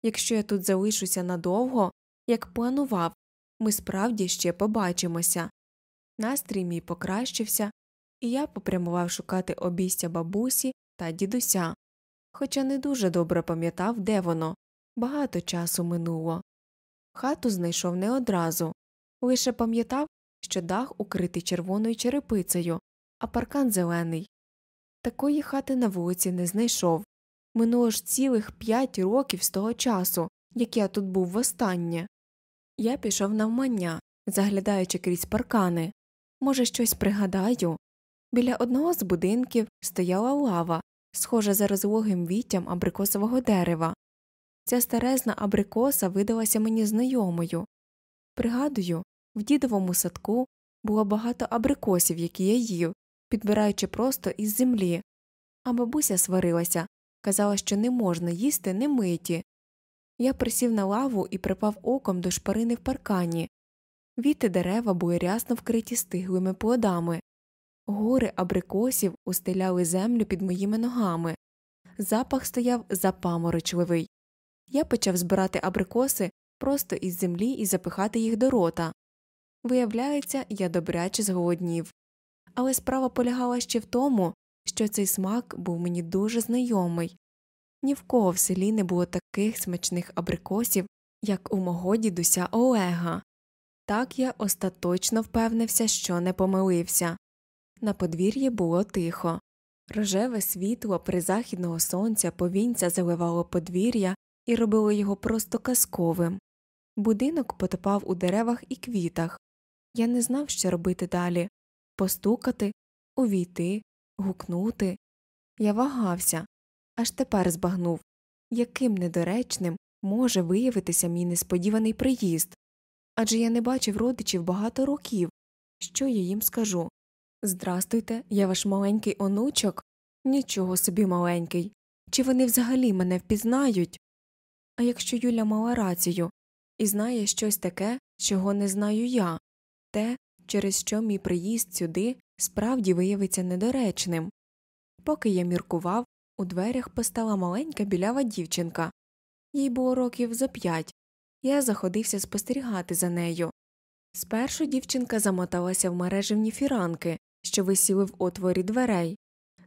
Якщо я тут залишуся надовго, як планував, ми справді ще побачимося. Настрій мій покращився, і я попрямував шукати обійстя бабусі та дідуся, хоча не дуже добре пам'ятав, де воно, багато часу минуло. Хату знайшов не одразу, лише пам'ятав, що дах укритий червоною черепицею, а паркан зелений. Такої хати на вулиці не знайшов. Минуло ж цілих п'ять років з того часу, як я тут був востаннє. Я пішов навмання, заглядаючи крізь паркани. Може, щось пригадаю. Біля одного з будинків стояла лава, схожа за розлогим віттям абрикосового дерева. Ця старезна абрикоса видалася мені знайомою. Пригадую, в дідовому садку було багато абрикосів, які я їв, підбираючи просто із землі, а бабуся сварилася, казала, що не можна їсти немиті. Я присів на лаву і припав оком до шпарини в паркані. Віти дерева були рясно вкриті стиглими плодами. Гори абрикосів устеляли землю під моїми ногами. Запах стояв запаморочливий. Я почав збирати абрикоси просто із землі і запихати їх до рота. Виявляється, я добряче зголоднів. Але справа полягала ще в тому, що цей смак був мені дуже знайомий. Ні в кого в селі не було таких смачних абрикосів, як у мого дідуся Олега. Так я остаточно впевнився, що не помилився. На подвір'ї було тихо. Рожеве світло призахідного сонця повінця заливало подвір'я і робило його просто казковим. Будинок потопав у деревах і квітах. Я не знав, що робити далі постукати, увійти, гукнути. Я вагався, аж тепер збагнув, яким недоречним може виявитися мій несподіваний приїзд. Адже я не бачив родичів багато років. Що я їм скажу? Здрастуйте, я ваш маленький онучок? Нічого собі маленький. Чи вони взагалі мене впізнають? А якщо Юля мала рацію і знає щось таке, чого не знаю я, те, через що мій приїзд сюди справді виявиться недоречним. Поки я міркував, у дверях постала маленька білява дівчинка. Їй було років за п'ять. Я заходився спостерігати за нею. Спершу дівчинка замоталася в мережевні фіранки, що висіли в отворі дверей,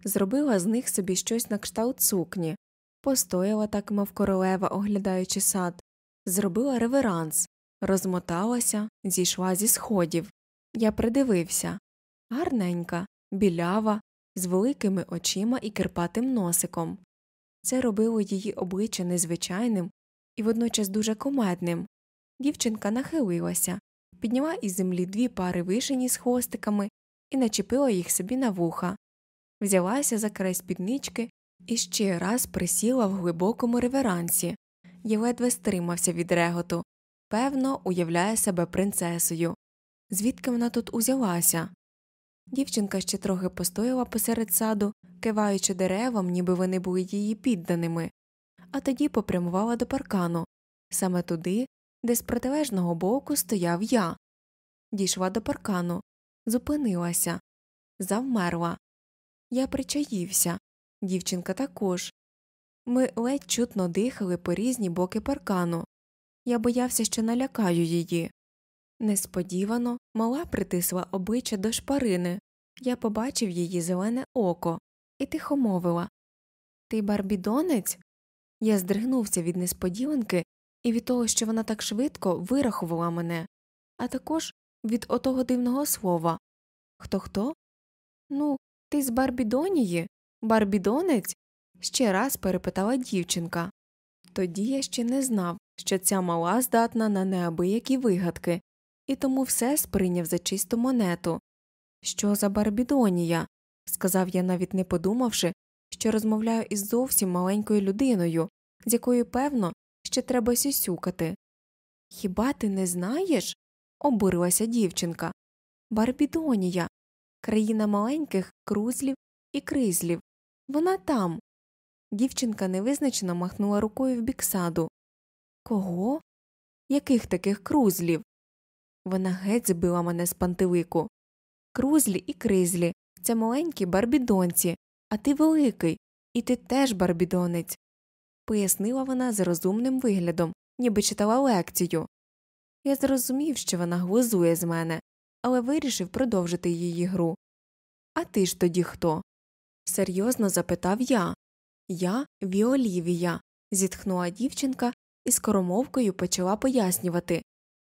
зробила з них собі щось на кшталт сукні, постояла так, мов королева, оглядаючи сад, зробила реверанс, розмоталася, зійшла зі сходів. Я придивився гарненька, білява, з великими очима і кирпатим носиком. Це робило її обличчя незвичайним і водночас дуже комедним. Дівчинка нахилилася, підняла із землі дві пари вишені з хвостиками і начепила їх собі на вуха, взялася за край спіднички і ще раз присіла в глибокому реверансі. Я ледве стримався від реготу. Певно, уявляє себе принцесою. Звідки вона тут узялася? Дівчинка ще трохи постояла посеред саду, киваючи деревам, ніби вони були її підданими, а тоді попрямувала до паркану, саме туди, де з протилежного боку стояв я. Дійшла до паркану, зупинилася, завмерла. Я причаївся, дівчинка також. Ми ледь чутно дихали по різні боки паркану. Я боявся, що налякаю її. Несподівано мала притисла обличчя до шпарини. Я побачив її зелене око і тихо мовила Ти барбідонець? Я здригнувся від несподіванки і від того, що вона так швидко вирахувала мене, а також від отого дивного слова. Хто хто? Ну, ти з Барбідонії? Барбідонець? Ще раз перепитала дівчинка. Тоді я ще не знав, що ця мала здатна на неабиякі вигадки, і тому все сприйняв за чисту монету. Що за Барбідонія? сказав я, навіть не подумавши, що розмовляю із зовсім маленькою людиною, з якою, певно, ще треба сюсюкати. Хіба ти не знаєш? обурилася дівчинка. Барбідонія, країна маленьких крузлів і кризлів. Вона там. Дівчинка невизначено махнула рукою в бік саду. Кого? Яких таких крузлів? Вона геть збила мене з пантелику. Крузлі і кризлі це маленькі барбідонці, а ти великий, і ти теж барбідонець, пояснила вона з розумним виглядом, ніби читала лекцію. Я зрозумів, що вона глузує з мене, але вирішив продовжити її гру. А ти ж тоді хто? серйозно запитав я. Я Віолівія, зітхнула дівчинка і скоромовкою почала пояснювати.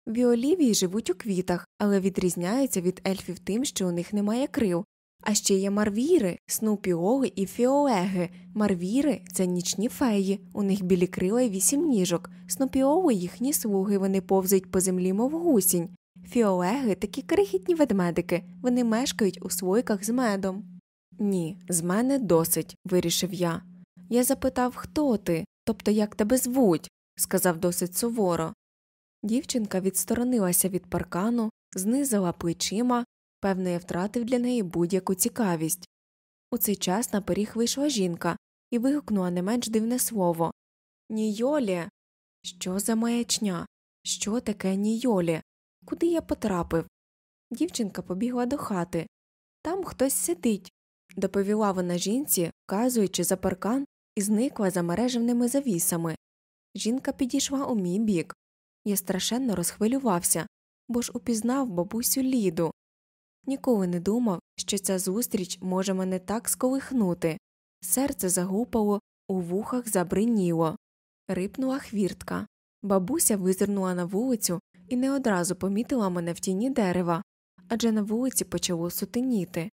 Віолівії живуть у квітах, але відрізняються від ельфів тим, що у них немає крил. А ще є марвіри, снупіоли і фіолеги. Марвіри це нічні феї, у них білі крила й вісім ніжок, снупіоли їхні слуги, вони повзають по землі, мов гусінь. Фіолеги такі крихітні ведмедики, вони мешкають у слойках з медом. Ні, з мене досить, вирішив я. Я запитав, хто ти, тобто як тебе звуть, сказав досить суворо. Дівчинка відсторонилася від паркану, знизила плечима, певно, я втратив для неї будь-яку цікавість. У цей час на поріг вийшла жінка і вигукнула не менш дивне слово Нійолі. Що за маячня? Що таке Нійолі? Куди я потрапив? Дівчинка побігла до хати. Там хтось сидить, доповіла вона жінці, вказуючи за паркан і зникла за мережевними завісами. Жінка підійшла у мій бік. Я страшенно розхвилювався, бо ж упізнав бабусю Ліду. Ніколи не думав, що ця зустріч може мене так сколихнути. Серце загупало, у вухах забриніло. Рипнула хвіртка. Бабуся визирнула на вулицю і не одразу помітила мене в тіні дерева, адже на вулиці почало сутеніти.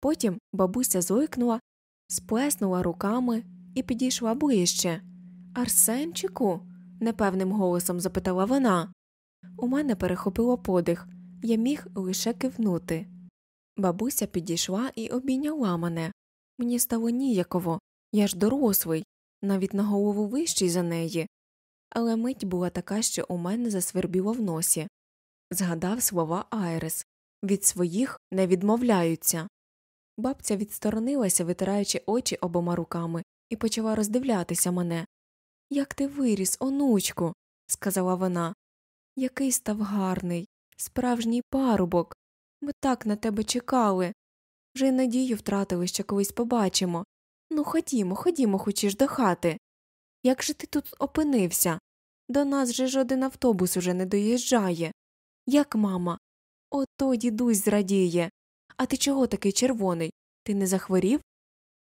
Потім бабуся зойкнула, сплеснула руками і підійшла ближче. Арсенчику? непевним голосом запитала вона. У мене перехопило подих, я міг лише кивнути. Бабуся підійшла і обійняла мене. Мені стало ніяково, я ж дорослий, навіть на голову вищий за неї. Але мить була така, що у мене засвербіло в носі. Згадав слова Айрес від своїх не відмовляються. Бабця відсторонилася, витираючи очі обома руками, і почала роздивлятися мене. Як ти виріс, онучку, сказала вона. Який став гарний, справжній парубок. Ми так на тебе чекали. Вже й надію втратили, що колись побачимо. Ну, ходімо, ходімо, хочеш до хати. Як же ти тут опинився? До нас же жоден автобус уже не доїжджає. Як мама? Ото дідусь зрадіє. А ти чого такий червоний? Ти не захворів?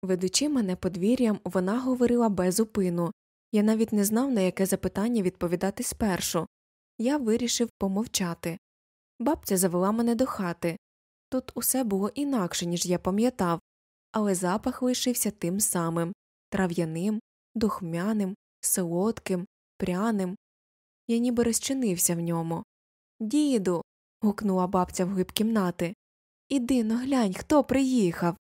Ведучи мене подвір'ям, вона говорила без упину. Я навіть не знав, на яке запитання відповідати спершу. Я вирішив помовчати. Бабця завела мене до хати. Тут усе було інакше, ніж я пам'ятав, але запах лишився тим самим трав'яним, духмяним, солодким, пряним. Я ніби розчинився в ньому. Діду. гукнула бабця вглиб кімнати. Іди но глянь, хто приїхав.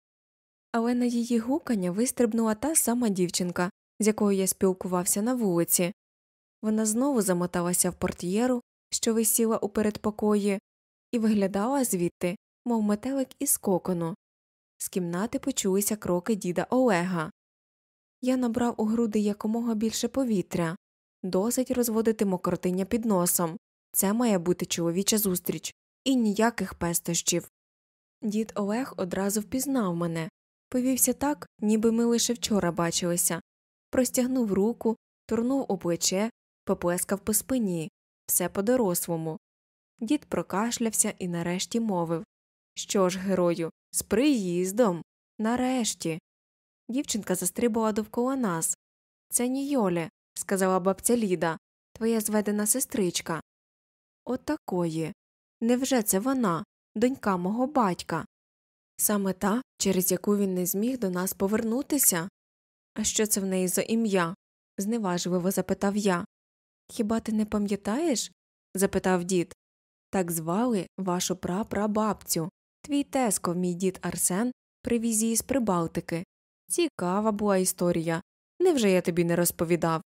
Але на її гукання вистрибнула та сама дівчинка, з якою я спілкувався на вулиці. Вона знову замоталася в портьєру, що висіла у передпокої, і виглядала звідти, мов метелик із кокону. З кімнати почулися кроки діда Олега. Я набрав у груди якомога більше повітря, досить розводити мокротиння під носом. Це має бути чоловіча зустріч, і ніяких пестощів. Дід Олег одразу впізнав мене, повівся так, ніби ми лише вчора бачилися, простягнув руку, турнув у поплескав по спині, все по дорослому. Дід прокашлявся і нарешті мовив Що ж, герою, з приїздом. Нарешті. Дівчинка застрибала довкола нас. Це Нійоле, сказала бабця Ліда, твоя зведена сестричка. Отакої. Невже це вона, донька мого батька? Саме та, через яку він не зміг до нас повернутися? А що це в неї за ім'я? зневажливо запитав я. Хіба ти не пам'ятаєш? запитав дід. Так звали вашу прапрабабцю. Твій теско, мій дід Арсен, привіз її з Прибалтики. Цікава була історія. Невже я тобі не розповідав?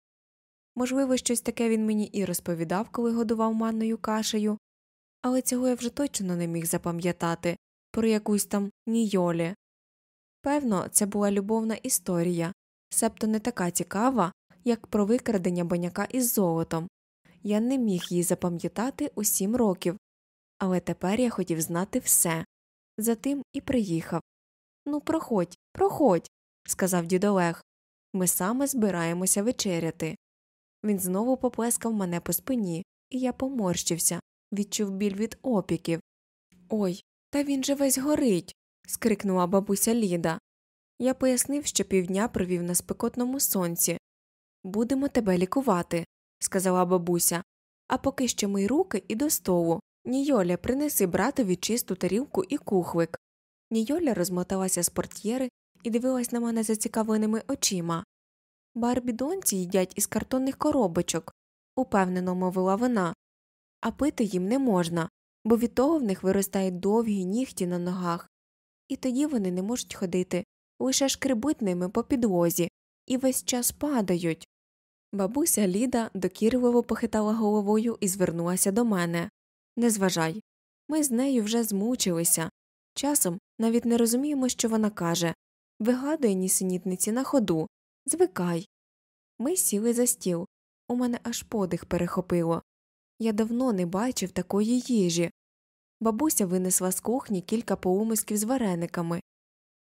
Можливо, щось таке він мені і розповідав, коли годував манною кашею, але цього я вже точно не міг запам'ятати про якусь там Нійолі. Певно, це була любовна історія, себто не така цікава, як про викрадення баняка із золотом. Я не міг її запам'ятати у сім років, але тепер я хотів знати все. Затим і приїхав. Ну, проходь, проходь, сказав дід Олег. Ми саме збираємося вечеряти. Він знову поплескав мене по спині, і я поморщився, відчув біль від опіків. Ой, та він же весь горить. скрикнула бабуся Ліда. Я пояснив, що півдня провів на спекотному сонці. Будемо тебе лікувати, сказала бабуся, а поки що мий руки і до столу. Нійоля, принеси братові чисту тарілку і кухлик. Нійоля розмоталася з портьєри і дивилась на мене зацікавленими очима. Барбідонці їдять із картонних коробочок, упевнено мовила вона, а пити їм не можна, бо від того в них виростають довгі нігті на ногах, і тоді вони не можуть ходити, лише шкребуть ними по підлозі і весь час падають. Бабуся Ліда докірливо похитала головою і звернулася до мене Не зважай. Ми з нею вже змучилися. Часом навіть не розуміємо, що вона каже вигадує нісенітниці на ходу. Звикай. Ми сіли за стіл. У мене аж подих перехопило. Я давно не бачив такої їжі. Бабуся винесла з кухні кілька поумисків з варениками.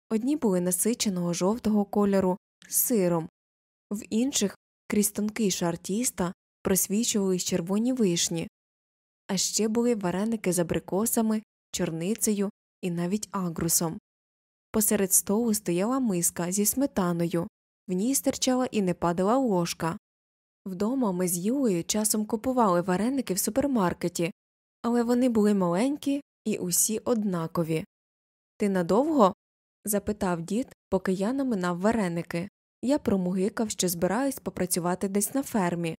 Одні були насиченого жовтого кольору з сиром, в інших крізь тонкий шар тіста просвічувались червоні вишні, а ще були вареники з абрикосами, чорницею і навіть агрусом. Посеред столу стояла миска зі сметаною, в ній стирчала і не падала ложка. Вдома ми з Юлею часом купували вареники в супермаркеті, але вони були маленькі і усі однакові. Ти надовго? запитав дід, поки я наминав вареники. Я промугикав, що збираюсь попрацювати десь на фермі.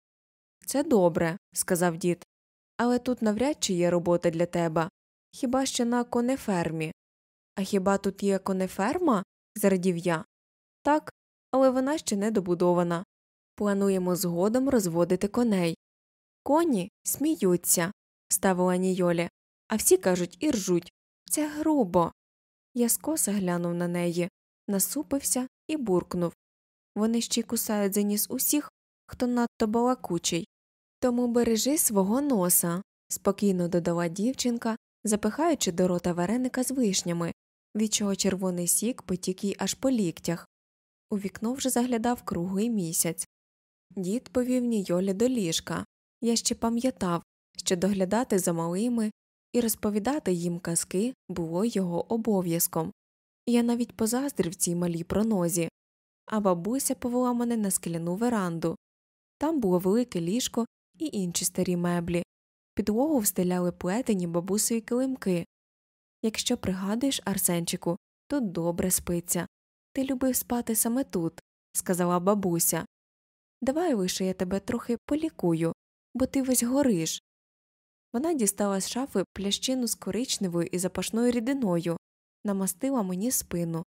Це добре, сказав дід. Але тут навряд чи є робота для тебе. Хіба що на конефермі. А хіба тут є конеферма? зрадів я. Так, але вона ще не добудована. Плануємо згодом розводити коней. Коні сміються, ставила Нійолі, а всі кажуть і ржуть. Це грубо. Я скоса глянув на неї, насупився і буркнув. Вони ще кусають за ніс усіх, хто надто балакучий. Тому бережи свого носа, спокійно додала дівчинка, запихаючи до рота вареника з вишнями, від чого червоний сік потік їй аж по ліктях. У вікно вже заглядав круглий місяць. Дід повів Нійолі до ліжка. Я ще пам'ятав, що доглядати за малими і розповідати їм казки було його обов'язком. Я навіть позаздрив цій малій пронозі, а бабуся повела мене на скляну веранду. Там було велике ліжко і інші старі меблі, підлогу встеляли плетені бабусові килимки. Якщо пригадуєш, Арсенчику, тут добре спиться. Ти любив спати саме тут, сказала бабуся. Давай лише я тебе трохи полікую, бо ти весь гориш. Вона дістала з шафи плящину з коричневою і запашною рідиною, намастила мені спину.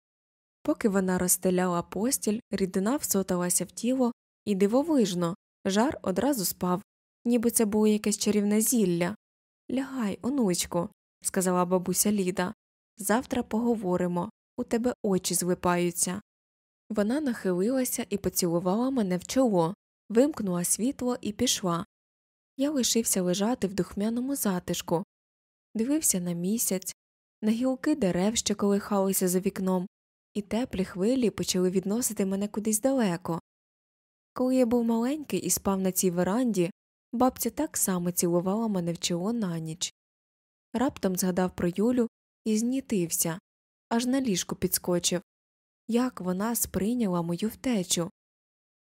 Поки вона розстеляла постіль, рідина всоталася в тіло, і дивовижно, жар одразу спав, ніби це було якесь чарівне зілля. Лягай, онучку, сказала бабуся Ліда. Завтра поговоримо, у тебе очі злипаються. Вона нахилилася і поцілувала мене в чоло, вимкнула світло і пішла. Я лишився лежати в духмяному затишку, дивився на місяць, на гілки дерев, що колихалися за вікном, і теплі хвилі почали відносити мене кудись далеко. Коли я був маленький і спав на цій веранді, бабця так само цілувала мене в чоло на ніч. Раптом згадав про Юлю і знітився, аж на ліжку підскочив. Як вона сприйняла мою втечу?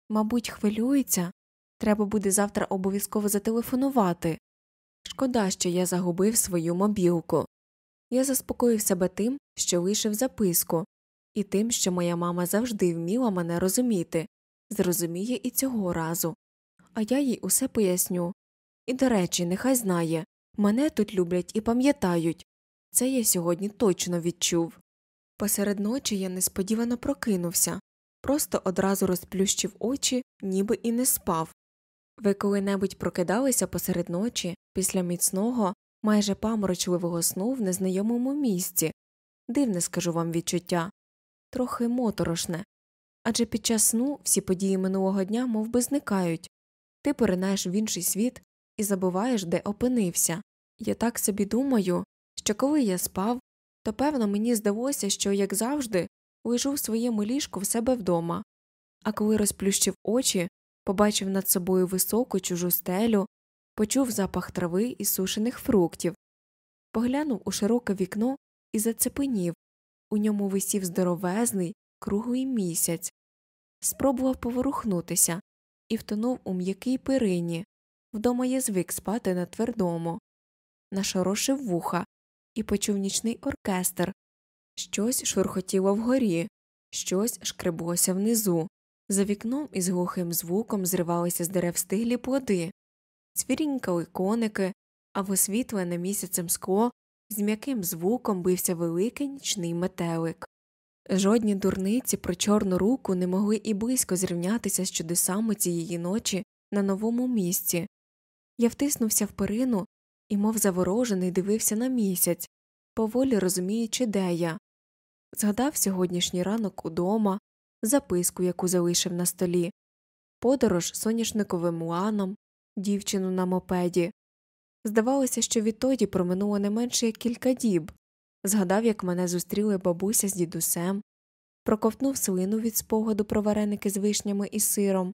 Мабуть, хвилюється, треба буде завтра обов'язково зателефонувати. Шкода, що я загубив свою мобілку. Я заспокоїв себе тим, що лишив записку, і тим, що моя мама завжди вміла мене розуміти, зрозуміє і цього разу. А я їй усе поясню. І, до речі, нехай знає мене тут люблять і пам'ятають це я сьогодні точно відчув. Посеред ночі я несподівано прокинувся, просто одразу розплющив очі, ніби і не спав. Ви коли небудь прокидалися посеред ночі після міцного, майже паморочливого сну в незнайомому місці, дивне скажу вам відчуття, трохи моторошне. Адже під час сну всі події минулого дня мов би, зникають, ти поринаєш в інший світ і забуваєш, де опинився. Я так собі думаю, що коли я спав, то певно мені здалося, що, як завжди, лежу в своєму ліжку в себе вдома, а коли розплющив очі, побачив над собою високу чужу стелю, почув запах трави і сушених фруктів, поглянув у широке вікно і зацепенів. У ньому висів здоровезний, круглий місяць, спробував поворухнутися і втонув у м'якій перині. Вдома я звик спати на твердому, нашорошив вуха і почув нічний оркестр. Щось шурхотіло вгорі, щось шкреблося внизу. За вікном із глухим звуком зривалися з дерев стиглі плоди, цвірінькали коники, а в освітлене місяцем скло з м'яким звуком бився великий нічний метелик. Жодні дурниці про чорну руку не могли і близько зрівнятися з чудесами цієї ночі на новому місці. Я втиснувся в перину і, мов заворожений, дивився на місяць, поволі розуміючи, де я. Згадав сьогоднішній ранок удома, записку, яку залишив на столі, подорож соняшниковим ланом, дівчину на мопеді. Здавалося, що відтоді проминуло не менше як кілька діб. Згадав, як мене зустріли бабуся з дідусем, проковтнув слину від спогаду про вареники з вишнями і сиром.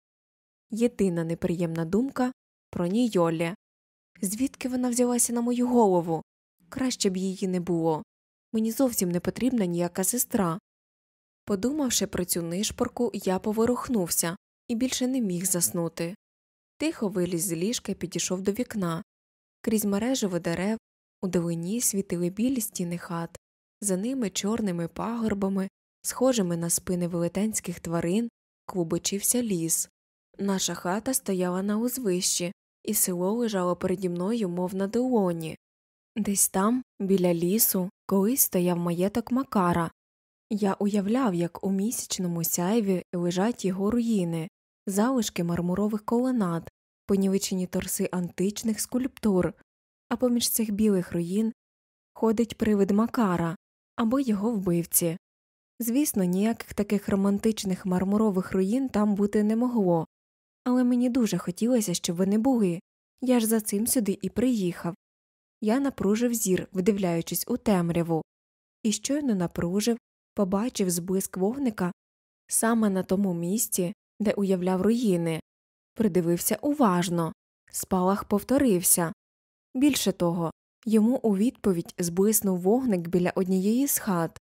Єдина неприємна думка про Нійолі. Звідки вона взялася на мою голову? Краще б її не було. Мені зовсім не потрібна ніяка сестра. Подумавши про цю нишпорку, я поворухнувся і більше не міг заснути. Тихо виліз з ліжка і підійшов до вікна. Крізь мережево дерев у долині світили білі стіни хат, за ними чорними пагорбами, схожими на спини велетенських тварин, клубочився ліс. Наша хата стояла на узвищі, і село лежало переді мною, мов на долоні. Десь там, біля лісу, колись стояв маєток Макара. Я уявляв, як у місячному сяйві лежать його руїни, залишки мармурових колонад, понівечені торси античних скульптур, а поміж цих білих руїн ходить привид Макара або його вбивці. Звісно, ніяких таких романтичних мармурових руїн там бути не могло, але мені дуже хотілося, щоб вони були. Я ж за цим сюди і приїхав. Я напружив зір, вдивляючись у темряву, і щойно напружив, побачив зблиск вогника саме на тому місці, де уявляв руїни, придивився уважно, спалах повторився. Більше того, йому у відповідь зблиснув вогник біля однієї з хат,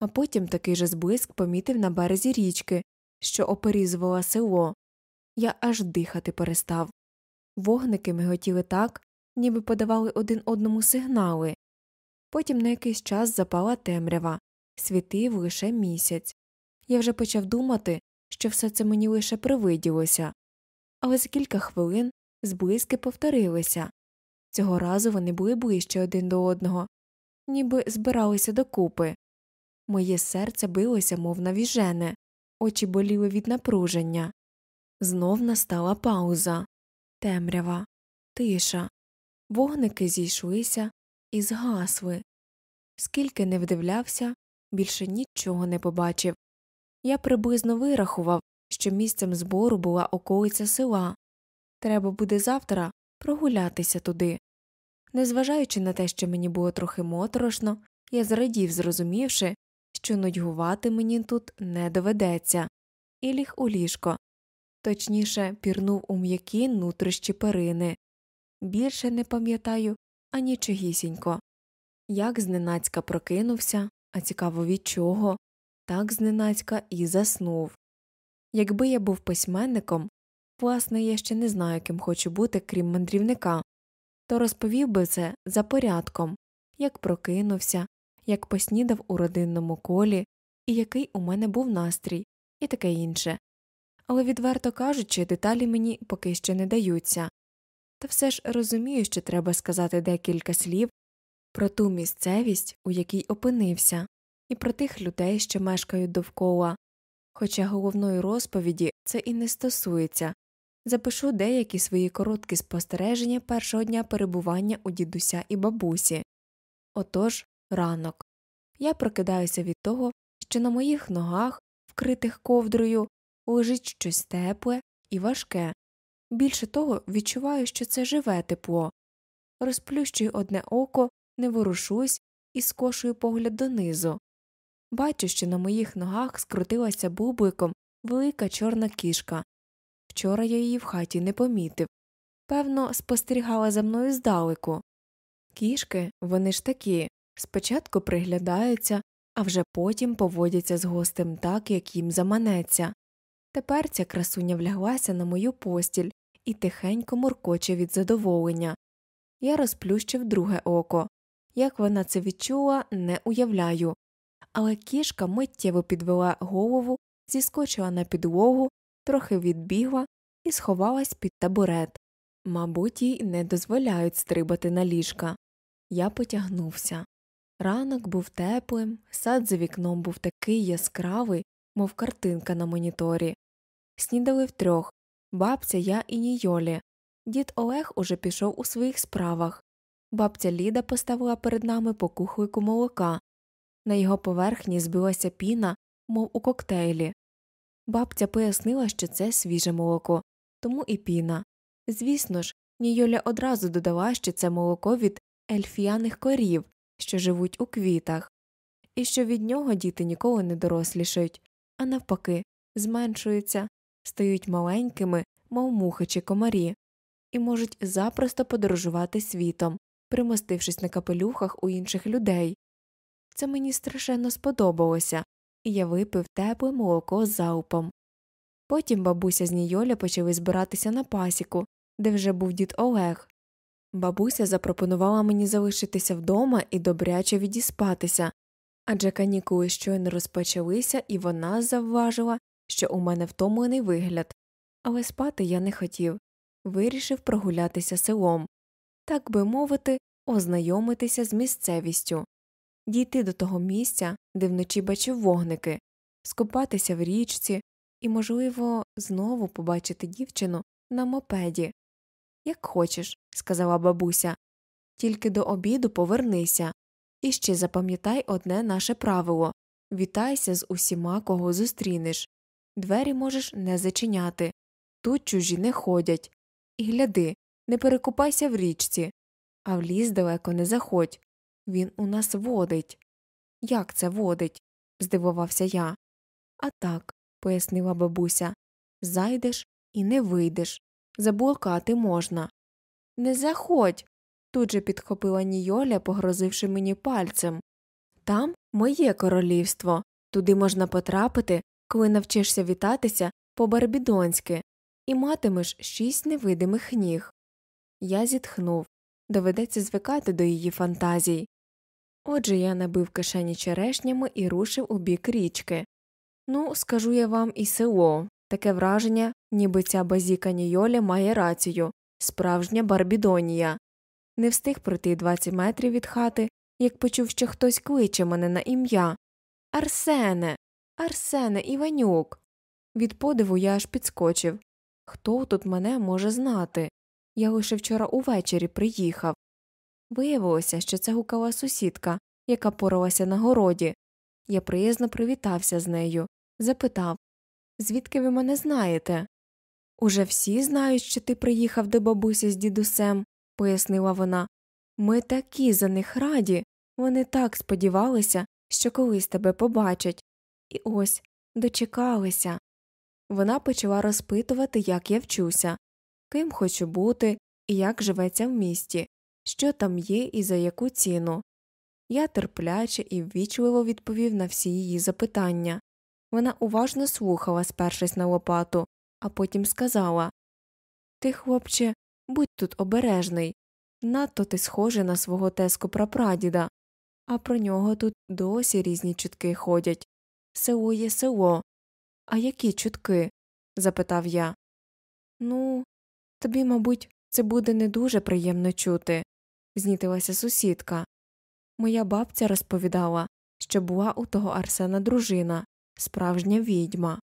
а потім такий же зблиск помітив на березі річки, що оперізувала село. Я аж дихати перестав. Вогники миготіли так, ніби подавали один одному сигнали. Потім на якийсь час запала темрява, світив лише місяць. Я вже почав думати, що все це мені лише привиділося, але за кілька хвилин зблизьки повторилися. Цього разу вони були ближче один до одного, ніби збиралися докупи. Моє серце билося, мов навіжене, очі боліли від напруження. Знов настала пауза, темрява, тиша. Вогники зійшлися і згасли. Скільки не вдивлявся, більше нічого не побачив. Я приблизно вирахував, що місцем збору була околиця села. Треба буде завтра прогулятися туди. Незважаючи на те, що мені було трохи моторошно, я зрадів, зрозумівши, що нудьгувати мені тут не доведеться, і ліг у ліжко, точніше, пірнув у м'які нутрищі перини. Більше не пам'ятаю анічогісінько. Як зненацька прокинувся, а цікаво від чого, так зненацька і заснув. Якби я був письменником, власне, я ще не знаю, ким хочу бути, крім мандрівника, то розповів би це за порядком, як прокинувся, як поснідав у родинному колі, і який у мене був настрій, і таке інше. Але, відверто кажучи, деталі мені поки що не даються. Та все ж розумію, що треба сказати декілька слів про ту місцевість, у якій опинився, і про тих людей, що мешкають довкола, хоча головної розповіді це і не стосується. Запишу деякі свої короткі спостереження першого дня перебування у дідуся і бабусі. Отож, ранок. Я прокидаюся від того, що на моїх ногах, вкритих ковдрою, лежить щось тепле і важке. Більше того, відчуваю, що це живе тепло. Розплющую одне око, не ворушусь і скошую погляд донизу. Бачу, що на моїх ногах скрутилася бубликом велика чорна кішка. Вчора я її в хаті не помітив. Певно, спостерігала за мною здалеку. Кішки, вони ж такі, спочатку приглядаються, а вже потім поводяться з гостем так, як їм заманеться. Тепер ця красуня вляглася на мою постіль і тихенько муркоче від задоволення. Я розплющив друге око. Як вона це відчула, не уявляю. Але кішка миттєво підвела голову, зіскочила на підлогу, трохи відбігла і сховалась під табурет. Мабуть, їй не дозволяють стрибати на ліжка. Я потягнувся. Ранок був теплим, сад за вікном був такий яскравий, мов картинка на моніторі. Снідали втрьох бабця, я і Нійолі. Дід Олег уже пішов у своїх справах. Бабця Ліда поставила перед нами по кухлику молока. На його поверхні збилася піна, мов у коктейлі. Бабця пояснила, що це свіже молоко, тому і піна. Звісно ж, Нійоля одразу додала, що це молоко від ельфіяних корів, що живуть у квітах, і що від нього діти ніколи не дорослішають, а навпаки, зменшуються, стають маленькими, мов мухи чи комарі, і можуть запросто подорожувати світом, примостившись на капелюхах у інших людей. Це мені страшенно сподобалося, і я випив тепле молоко з залпом. Потім бабуся з Нійоля почали збиратися на пасіку, де вже був дід Олег. Бабуся запропонувала мені залишитися вдома і добряче відіспатися, адже канікули щойно розпочалися, і вона завважила, що у мене втомлений вигляд, але спати я не хотів, вирішив прогулятися селом, так би мовити, ознайомитися з місцевістю, дійти до того місця, де вночі бачив вогники, скупатися в річці і, можливо, знову побачити дівчину на мопеді. Як хочеш, сказала бабуся, тільки до обіду повернися. І ще запам'ятай одне наше правило. Вітайся з усіма, кого зустрінеш. Двері можеш не зачиняти. Тут чужі не ходять. І гляди, не перекупайся в річці, а в ліс далеко не заходь. Він у нас водить. Як це водить? здивувався я. А так, пояснила бабуся, зайдеш і не вийдеш. Заблукати можна. Не заходь. тут же підхопила Нійоля, погрозивши мені пальцем. Там моє королівство, туди можна потрапити, коли навчишся вітатися по барбідонськи, і матимеш шість невидимих ніг. Я зітхнув доведеться звикати до її фантазій. Отже я набив кишені черешнями і рушив у бік річки. Ну, скажу я вам і село таке враження, ніби ця базіка Нійоля має рацію справжня Барбідонія. Не встиг пройти 20 метрів від хати, як почув, що хтось кличе мене на ім'я. Арсене, Арсене, Іванюк. Від подиву я аж підскочив. Хто тут мене може знати? Я лише вчора увечері приїхав. Виявилося, що це гукала сусідка, яка поралася на городі. Я приязно привітався з нею, запитав Звідки ви мене знаєте? Уже всі знають, що ти приїхав до бабусі з дідусем, пояснила вона. Ми такі за них раді. Вони так сподівалися, що колись тебе побачать. І ось дочекалися. Вона почала розпитувати, як я вчуся, ким хочу бути і як живеться в місті, що там є і за яку ціну. Я терпляче і ввічливо відповів на всі її запитання. Вона уважно слухала, спершись на лопату, а потім сказала Ти, хлопче, будь тут обережний. Надто ти схожий на свого теску прапрадіда, а про нього тут досі різні чутки ходять. Село є село. А які чутки? запитав я. Ну, тобі, мабуть, це буде не дуже приємно чути, знітилася сусідка. Моя бабця розповідала, що була у того Арсена дружина, справжня відьма.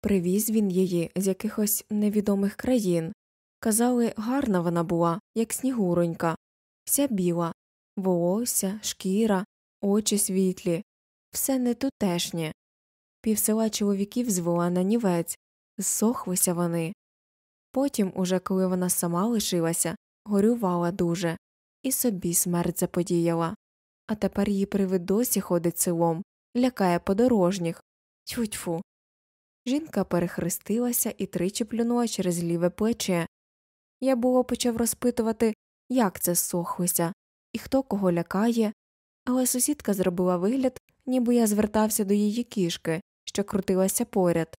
Привіз він її з якихось невідомих країн. Казали, гарна вона була, як снігуронька, вся біла, волосся, шкіра, очі світлі, все не тутешнє. Півсела чоловіків звела на нівець, зсохлися вони. Потім, уже коли вона сама лишилася, горювала дуже, і собі смерть заподіяла. А тепер її привид досі ходить селом, лякає подорожніх. Тьфу-тьфу. Жінка перехрестилася і тричі плюнула через ліве плече. Я було почав розпитувати, як це зсохлося, і хто кого лякає, але сусідка зробила вигляд, ніби я звертався до її кішки, що крутилася поряд,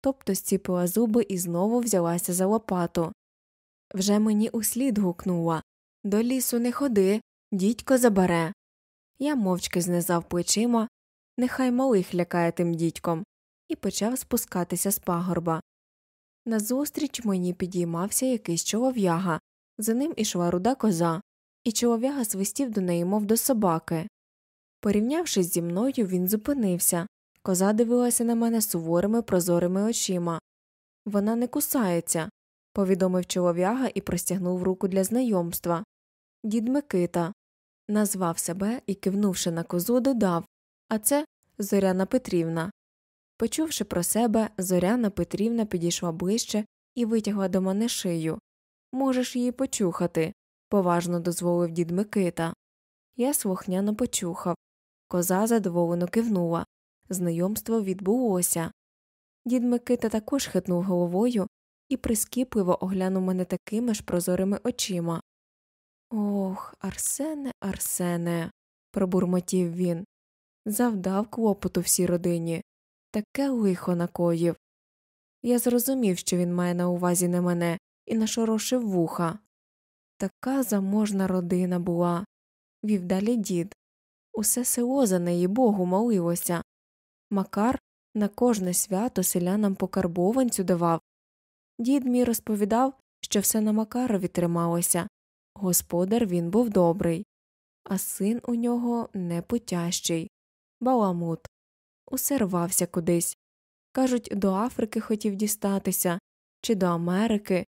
тобто зціпила зуби і знову взялася за лопату. Вже мені услід гукнула До лісу не ходи, дідько забере. Я мовчки знизав плечима, нехай малих лякає тим дідьком, і почав спускатися з пагорба. Назустріч мені підіймався якийсь чолов'яга, за ним ішла руда коза, і чолов'яга свистів до неї, мов до собаки. Порівнявшись зі мною, він зупинився. Коза дивилася на мене суворими прозорими очима. Вона не кусається, повідомив чолов'яга і простягнув руку для знайомства. Дід Микита назвав себе і, кивнувши на козу, додав А це Зоряна Петрівна. Почувши про себе, Зоряна Петрівна підійшла ближче і витягла до мене шию. Можеш її почухати, поважно дозволив дід Микита. Я слухняно почухав. Коза задоволено кивнула. Знайомство відбулося. Дід Микита також хитнув головою і прискіпливо оглянув мене такими ж прозорими очима. Ох, Арсене, Арсене, пробурмотів він. Завдав клопоту всій родині. Таке лихо накоїв. Я зрозумів, що він має на увазі не мене, і нашорошив вуха. Така заможна родина була, вів далі дід. Усе село за неї Богу молилося. Макар на кожне свято селянам по карбованцю давав. Дід мій розповідав, що все на Макарові трималося. Господар він був добрий, а син у нього непутящий, баламут. Усе рвався кудись. Кажуть, до Африки хотів дістатися, чи до Америки.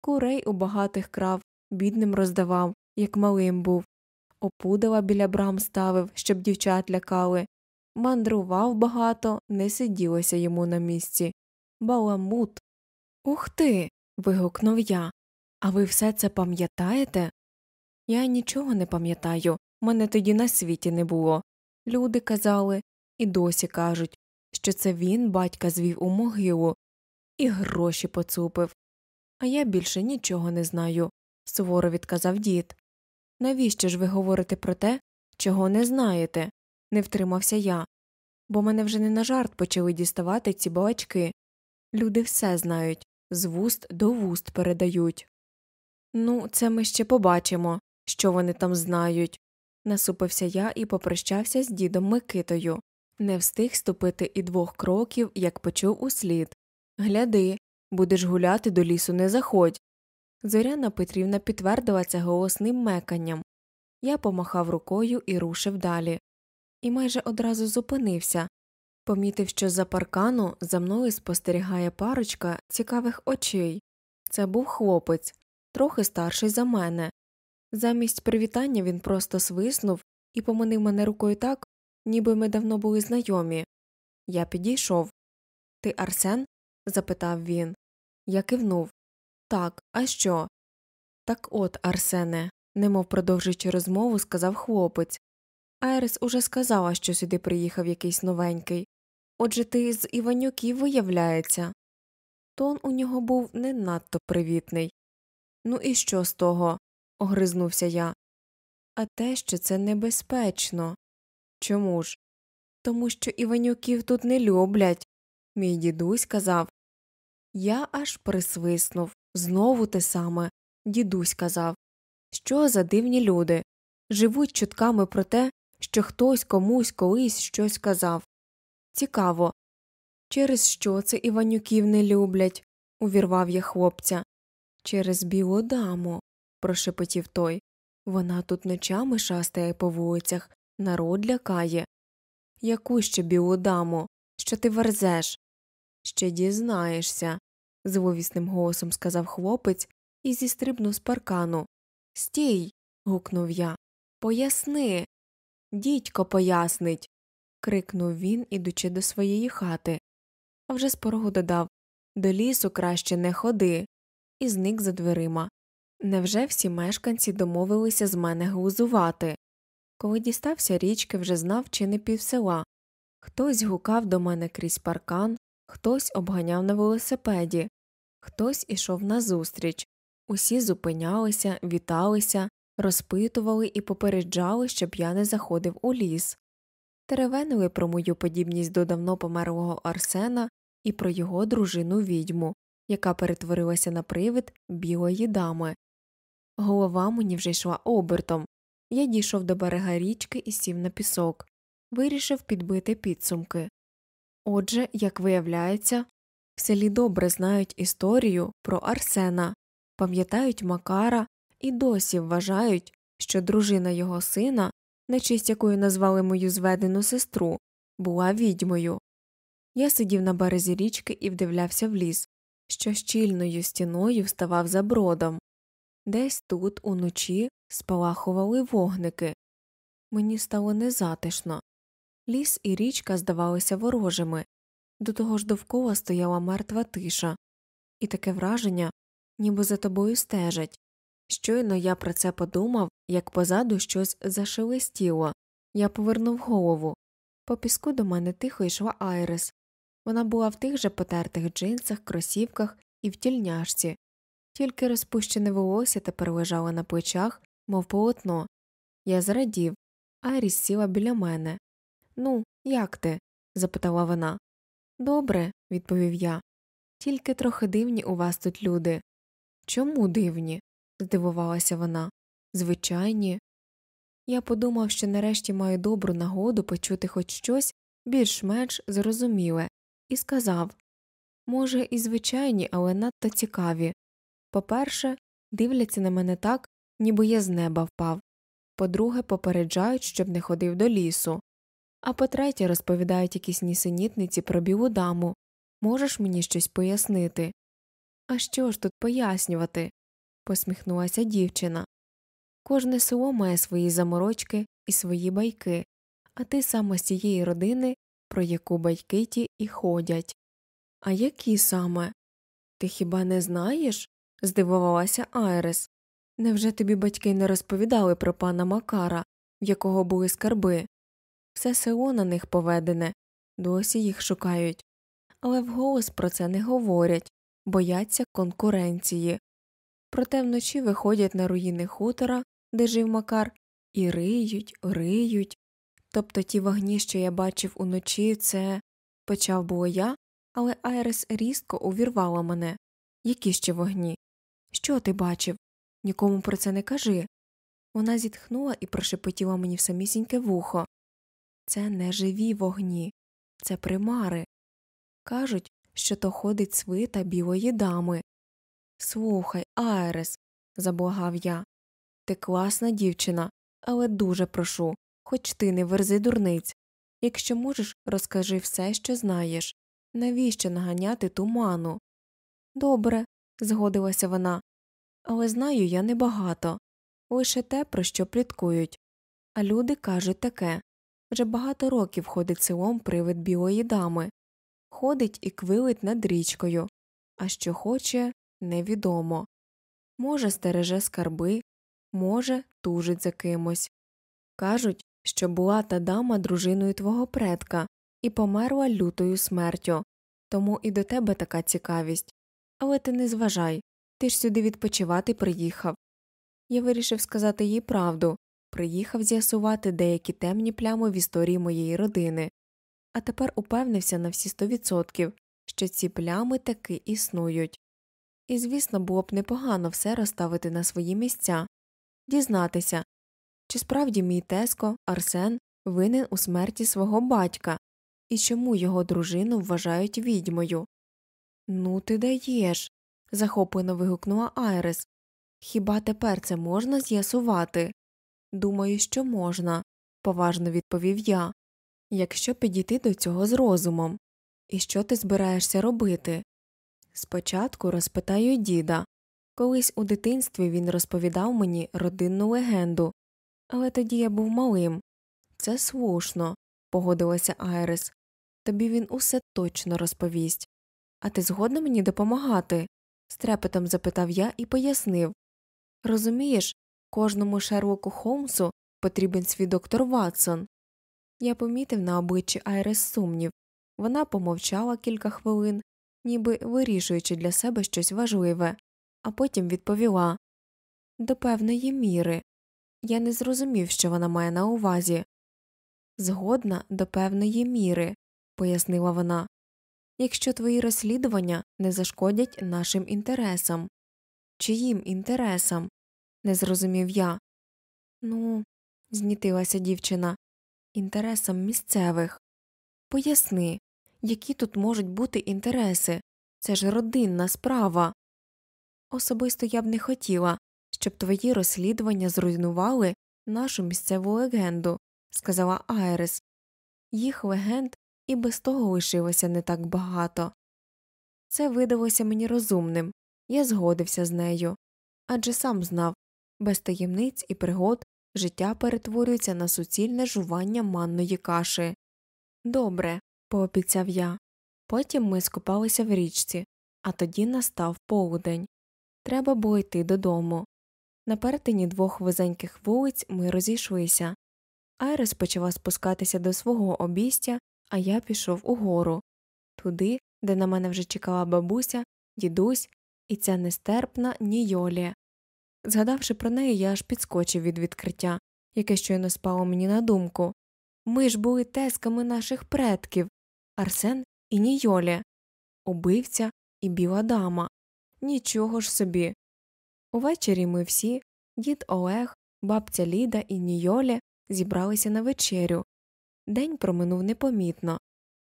Курей у багатих крав, бідним роздавав, як малим був, опудала біля брам ставив, щоб дівчат лякали. Мандрував багато, не сиділося йому на місці. Баламут. Ух ти. вигукнув я. А ви все це пам'ятаєте? Я нічого не пам'ятаю, мене тоді на світі не було. Люди казали і досі кажуть, що це він батька звів у могилу і гроші поцупив. А я більше нічого не знаю, суворо відказав дід. Навіщо ж ви говорите про те, чого не знаєте? не втримався я, бо мене вже не на жарт почали діставати ці балачки. Люди все знають, з вуст до вуст передають. Ну, це ми ще побачимо, що вони там знають. Насупився я і попрощався з дідом Микитою. Не встиг ступити і двох кроків, як почув услід. Гляди, будеш гуляти до лісу не заходь. Зоряна Петрівна підтвердила це голосним меканням. Я помахав рукою і рушив далі. І майже одразу зупинився. Помітив, що за паркану за мною спостерігає парочка цікавих очей. Це був хлопець, трохи старший за мене. Замість привітання він просто свиснув і поманив мене рукою так, ніби ми давно були знайомі. Я підійшов. Ти Арсен? запитав він. Я кивнув. Так, а що? Так от, Арсене, немов продовжуючи розмову, сказав хлопець. Айрис уже сказала, що сюди приїхав якийсь новенький. Отже, ти з Іванюків виявляється. Тон у нього був не надто привітний. Ну і що з того? огризнувся я. А те, що це небезпечно. Чому ж? Тому що Іванюків тут не люблять. Мій дідусь казав. Я аж присвиснув. Знову те саме. Дідусь казав. Що за дивні люди? Живуть чутками про те, що хтось комусь колись щось казав. Цікаво. Через що це Іванюків не люблять? увірвав я хлопця. Через білу даму, прошепотів той. Вона тут ночами шастає по вулицях, народ лякає. Яку ще білу даму? Що ти верзеш? Ще дізнаєшся, зловісним голосом сказав хлопець і зістрибнув з паркану. Стій. гукнув я. Поясни. Дідько пояснить. крикнув він, ідучи до своєї хати. А вже з порогу додав До лісу краще не ходи. І зник за дверима. Невже всі мешканці домовилися з мене глузувати? Коли дістався річки, вже знав, чи не півсела. Хтось гукав до мене крізь паркан, хтось обганяв на велосипеді, хтось ішов назустріч. Усі зупинялися, віталися, розпитували і попереджали, щоб я не заходив у ліс. Теревенили про мою подібність до давно померлого Арсена і про його дружину відьму, яка перетворилася на привид білої дами. Голова мені вже йшла обертом. Я дійшов до берега річки і сів на пісок, вирішив підбити підсумки. Отже, як виявляється, в селі добре знають історію про Арсена, пам'ятають Макара і досі вважають, що дружина його сина, на честь якої назвали мою зведену сестру, була відьмою. Я сидів на березі річки і вдивлявся в ліс, що щільною стіною вставав за бродом. Десь тут уночі спалахували вогники. Мені стало незатишно. Ліс і річка здавалися ворожими, до того ж довкола стояла мертва тиша, і таке враження, ніби за тобою стежать. Щойно я про це подумав, як позаду щось зашелестіло. Я повернув голову. По піску до мене тихо йшла Айрис. Вона була в тих же потертих джинсах, кросівках і в тільняшці, тільки розпущене волосся тепер лежало на плечах, мов полотно. Я зрадів. Айріс сіла біля мене. Ну, як ти? запитала вона. Добре, відповів я. Тільки трохи дивні у вас тут люди. Чому дивні? здивувалася вона. Звичайні. Я подумав, що нарешті маю добру нагоду почути хоч щось більш менш зрозуміле, і сказав може, і звичайні, але надто цікаві. По перше, дивляться на мене так, ніби я з неба впав. По друге, попереджають, щоб не ходив до лісу. А по третє, розповідають якісь нісенітниці про білу даму. Можеш мені щось пояснити? А що ж тут пояснювати? посміхнулася дівчина. Кожне село має свої заморочки і свої байки, а ти саме з тієї родини, про яку байки ті і ходять. А які саме? Ти хіба не знаєш? здивувалася Айрес. Невже тобі батьки не розповідали про пана Макара, в якого були скарби? Все село на них поведене, досі їх шукають, але вголос про це не говорять, бояться конкуренції. Проте вночі виходять на руїни хутора де жив Макар, і риють, риють. Тобто ті вогні, що я бачив уночі, це. почав було я, але Айрес різко увірвала мене. Які ще вогні? Що ти бачив? Нікому про це не кажи. Вона зітхнула і прошепотіла мені в самісіньке вухо. Це не живі вогні, це примари. Кажуть, що то ходить свита білої дами. Слухай, Айрес, заблагав я. Ти класна дівчина, але дуже прошу, хоч ти не верзи дурниць. Якщо можеш, розкажи все, що знаєш. Навіщо наганяти туману? Добре, згодилася вона, але знаю я небагато, лише те, про що пліткують. А люди кажуть таке вже багато років ходить селом привид білої дами, ходить і квилить над річкою, а що хоче, невідомо. Може, стереже скарби, може, тужить за кимось. Кажуть, що була та дама дружиною твого предка і померла лютою смертю, тому і до тебе така цікавість. Але ти не зважай ти ж сюди відпочивати приїхав. Я вирішив сказати їй правду приїхав з'ясувати деякі темні плями в історії моєї родини, а тепер упевнився на всі сто відсотків, що ці плями таки існують. І, звісно, було б непогано все розставити на свої місця, дізнатися, чи справді мій теско Арсен винен у смерті свого батька і чому його дружину вважають відьмою. Ну, ти даєш. захоплено вигукнула Айрес. Хіба тепер це можна з'ясувати? Думаю, що можна, поважно відповів я, якщо підійти до цього з розумом. І що ти збираєшся робити? Спочатку розпитаю діда. Колись у дитинстві він розповідав мені родинну легенду, але тоді я був малим. Це слушно, погодилася Айрес. Тобі він усе точно розповість. А ти згодна мені допомагати? стрепетом запитав я і пояснив. Розумієш, кожному Шерлоку Холмсу потрібен свій доктор Ватсон. Я помітив на обличчі Айрес сумнів. Вона помовчала кілька хвилин, ніби вирішуючи для себе щось важливе, а потім відповіла до певної міри. Я не зрозумів, що вона має на увазі. Згодна до певної міри, пояснила вона, якщо твої розслідування не зашкодять нашим інтересам. Чиїм інтересам? Не зрозумів я. Ну, знітилася дівчина, інтересам місцевих. Поясни, які тут можуть бути інтереси це ж родинна справа. Особисто я б не хотіла, щоб твої розслідування зруйнували нашу місцеву легенду, сказала Айрес. Їх легенд і без того лишилося не так багато. Це видалося мені розумним, я згодився з нею адже сам знав без таємниць і пригод життя перетворюється на суцільне жування манної каші. Добре, пообіцяв я. Потім ми скупалися в річці, а тоді настав полудень. Треба було йти додому. На перетині двох вузеньких вулиць ми розійшлися. Айрес почала спускатися до свого обійстя, а я пішов угору, туди, де на мене вже чекала бабуся, дідусь і ця нестерпна Нійолі. Згадавши про неї, я аж підскочив від відкриття, яке щойно спало мені на думку. Ми ж були тесками наших предків Арсен і Нійолі, убивця і біла дама. Нічого ж собі. Увечері ми всі, дід Олег, бабця Ліда і Нійолі, зібралися на вечерю. День проминув непомітно.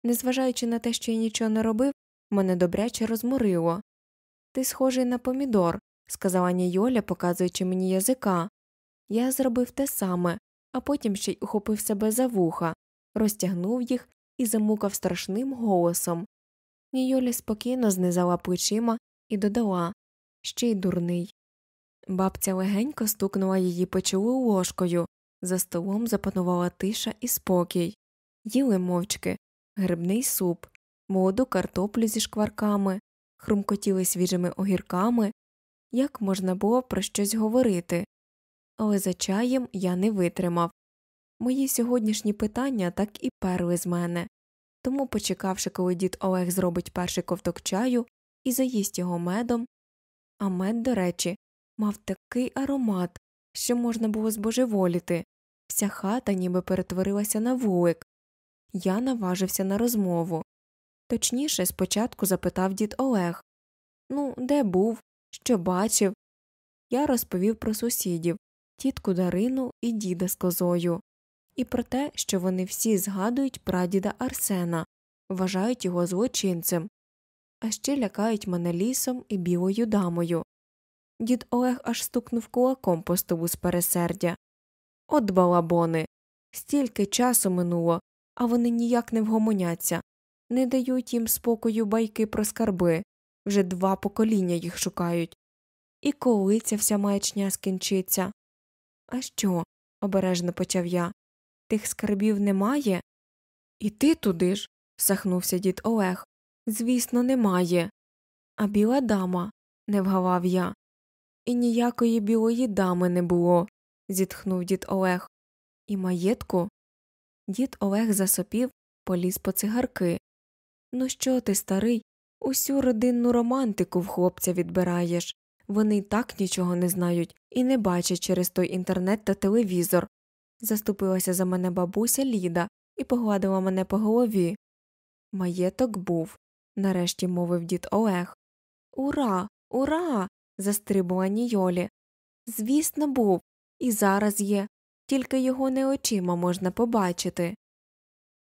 Незважаючи на те, що я нічого не робив, мене добряче розморило. Ти схожий на помідор, сказала Нійоля, показуючи мені язика. Я зробив те саме, а потім ще й ухопив себе за вуха, розтягнув їх і замукав страшним голосом. Нійоля спокійно знизала плечима і додала ще й дурний. Бабця легенько стукнула її по чолу ложкою, за столом запанувала тиша і спокій, їли мовчки, грибний суп, молоду картоплю зі шкварками, хрумкотіли свіжими огірками, як можна було про щось говорити, але за чаєм я не витримав. Мої сьогоднішні питання так і перли з мене, тому, почекавши, коли дід Олег зробить перший ковток чаю і заїсть його медом, а мед, до речі, мав такий аромат, що можна було збожеволіти, вся хата ніби перетворилася на вулик. Я наважився на розмову. Точніше, спочатку запитав дід Олег Ну, де був, що бачив. Я розповів про сусідів, тітку Дарину і діда з козою, і про те, що вони всі згадують прадіда Арсена, вважають його злочинцем, а ще лякають мене лісом і білою дамою. Дід Олег аж стукнув кулаком по столу з пересердя. От балабони. Стільки часу минуло, а вони ніяк не вгомоняться, не дають їм спокою байки про скарби, вже два покоління їх шукають. І коли ця вся маячня скінчиться. А що? обережно почав я. Тих скарбів немає? І ти туди ж. сахнувся дід Олег. Звісно, немає. А біла дама, не вгавав я. І ніякої білої дами не було, зітхнув дід Олег. І маєтку? Дід Олег засопів, поліз по цигарки. Ну що ти, старий, усю родинну романтику в хлопця відбираєш. Вони й так нічого не знають і не бачать через той інтернет та телевізор. Заступилася за мене бабуся Ліда і погладила мене по голові. Маєток був, нарешті мовив дід Олег. Ура, ура. застрибула Нійолі. Звісно, був, і зараз є, тільки його не очима можна побачити.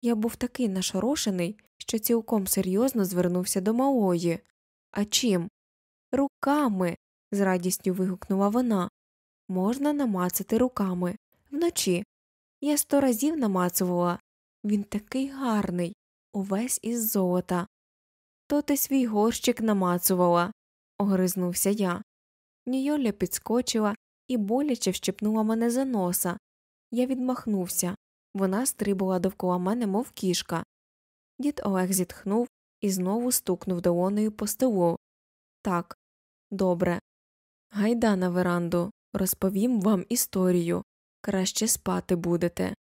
Я був такий нашорошений, що цілком серйозно звернувся до малої. А чим? Руками. з радістю вигукнула вона. Можна намацати руками. Вночі. Я сто разів намацувала. Він такий гарний, увесь із золота. То ти свій горщик намацувала, огризнувся я. Нійоля підскочила і боляче вщепнула мене за носа. Я відмахнувся. Вона стрибала довкола мене, мов кішка. Дід Олег зітхнув і знову стукнув долонею по столу. Так, добре. Гайда на веранду, розповім вам історію. Краще спати будете.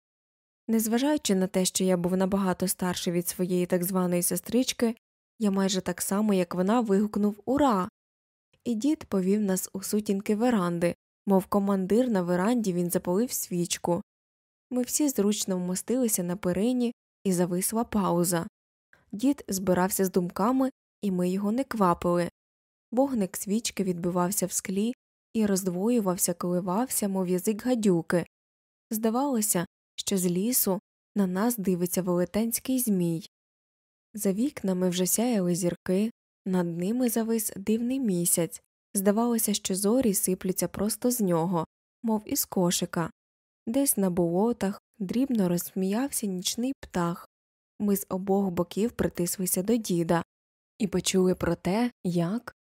Незважаючи на те, що я був набагато старший від своєї так званої сестрички, я майже так само, як вона, вигукнув Ура. І дід повів нас у сутінки веранди, мов командир на веранді він запалив свічку. Ми всі зручно вмостилися на перині, і зависла пауза. Дід збирався з думками, і ми його не квапили. Вогник свічки відбивався в склі і роздвоювався, коливався, мов язик гадюки. Здавалося, що з лісу на нас дивиться велетенський змій. За вікнами вже сяяли зірки, над ними завис дивний місяць. Здавалося, що зорі сиплються просто з нього, мов із кошика. Десь на болотах дрібно розсміявся нічний птах. Ми з обох боків притислися до діда і почули про те, як.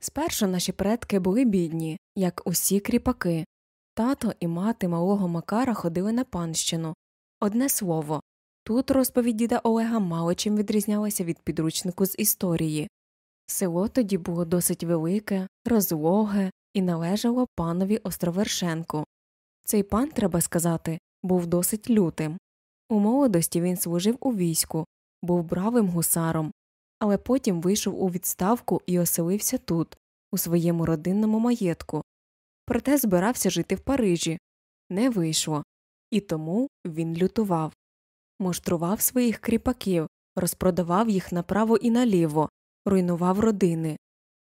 Спершу наші предки були бідні, як усі кріпаки. Тато і мати малого Макара ходили на панщину. Одне слово тут розповідь діда Олега мало чим відрізнялася від підручнику з історії. Село тоді було досить велике, розлоге і належало панові Островершенку. Цей пан, треба сказати, був досить лютим. У молодості він служив у війську, був бравим гусаром, але потім вийшов у відставку і оселився тут, у своєму родинному маєтку. Проте збирався жити в Парижі не вийшло, і тому він лютував, муштрував своїх кріпаків, розпродавав їх направо і наліво, руйнував родини.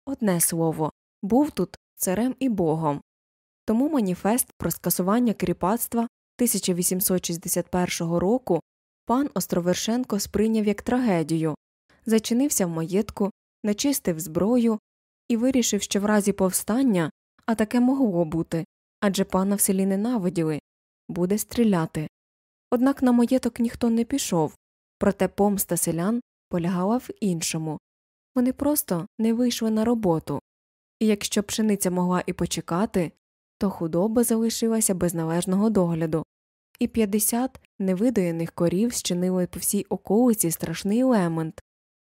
Одне слово, був тут царем і богом. Тому маніфест про скасування кріпацтва 1861 року пан Островершенко сприйняв як трагедію, зачинився в маєтку, начистив зброю і вирішив, що в разі повстання, а таке могло бути адже пана в селі ненавиділи, буде стріляти. Однак на маєток ніхто не пішов, проте помста селян полягала в іншому. Вони просто не вийшли на роботу, і якщо пшениця могла і почекати, то худоба залишилася без належного догляду, і 50 невидоєних корів щинили по всій околиці страшний лемент.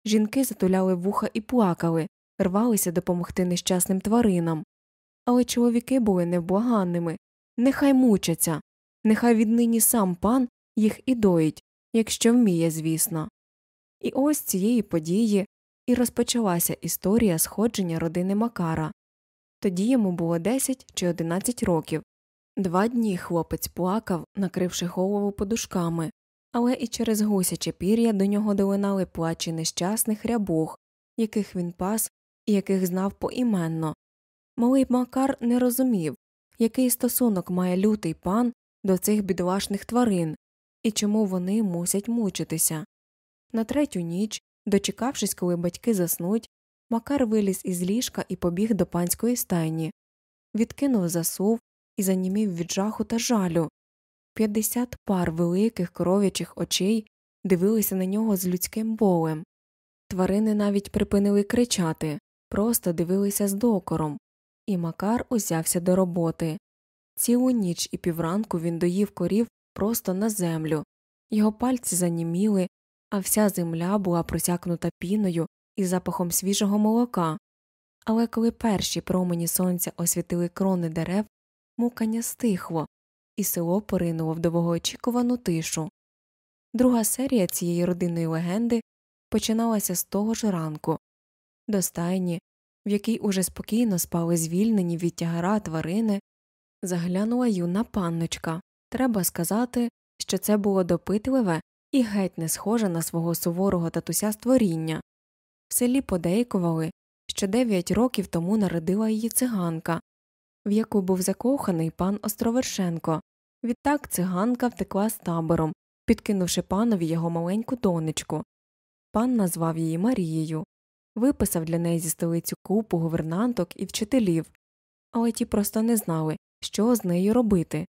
Жінки затуляли вуха і плакали, рвалися допомогти нещасним тваринам. Але чоловіки були невблаганними нехай мучаться, нехай віднині сам пан їх і доїть, якщо вміє, звісно. І ось цієї події і розпочалася історія сходження родини Макара. Тоді йому було 10 чи 11 років. Два дні хлопець плакав, накривши голову подушками, але і через гусяче пір'я до нього долинали плачі нещасних рябух, яких він пас і яких знав поіменно. Малий Макар не розумів, який стосунок має лютий пан до цих бідолашних тварин і чому вони мусять мучитися. На третю ніч, дочекавшись, коли батьки заснуть, Макар виліз із ліжка і побіг до панської стайні, відкинув засув і занімів від жаху та жалю. П'ятдесят пар великих коров'ячих очей дивилися на нього з людським болем. Тварини навіть припинили кричати, просто дивилися з докором, і Макар узявся до роботи. Цілу ніч і півранку він доїв корів просто на землю, його пальці заніміли, а вся земля була просякнута піною і запахом свіжого молока. Але коли перші промені сонця освітили крони дерев, мукання стихло, і село поринуло в довгоочікувану тишу. Друга серія цієї родинної легенди починалася з того ж ранку до стайні, в якій уже спокійно спали звільнені від тягара тварини, заглянула юна панночка. Треба сказати, що це було допитливе і геть не схоже на свого суворого татуся створіння. В селі подейкували, що дев'ять років тому народила її циганка, в яку був закоханий пан Островершенко. Відтак циганка втекла з табором, підкинувши панові його маленьку донечку. Пан назвав її Марією, виписав для неї зі столицю купу гувернанток і вчителів, але ті просто не знали, що з нею робити.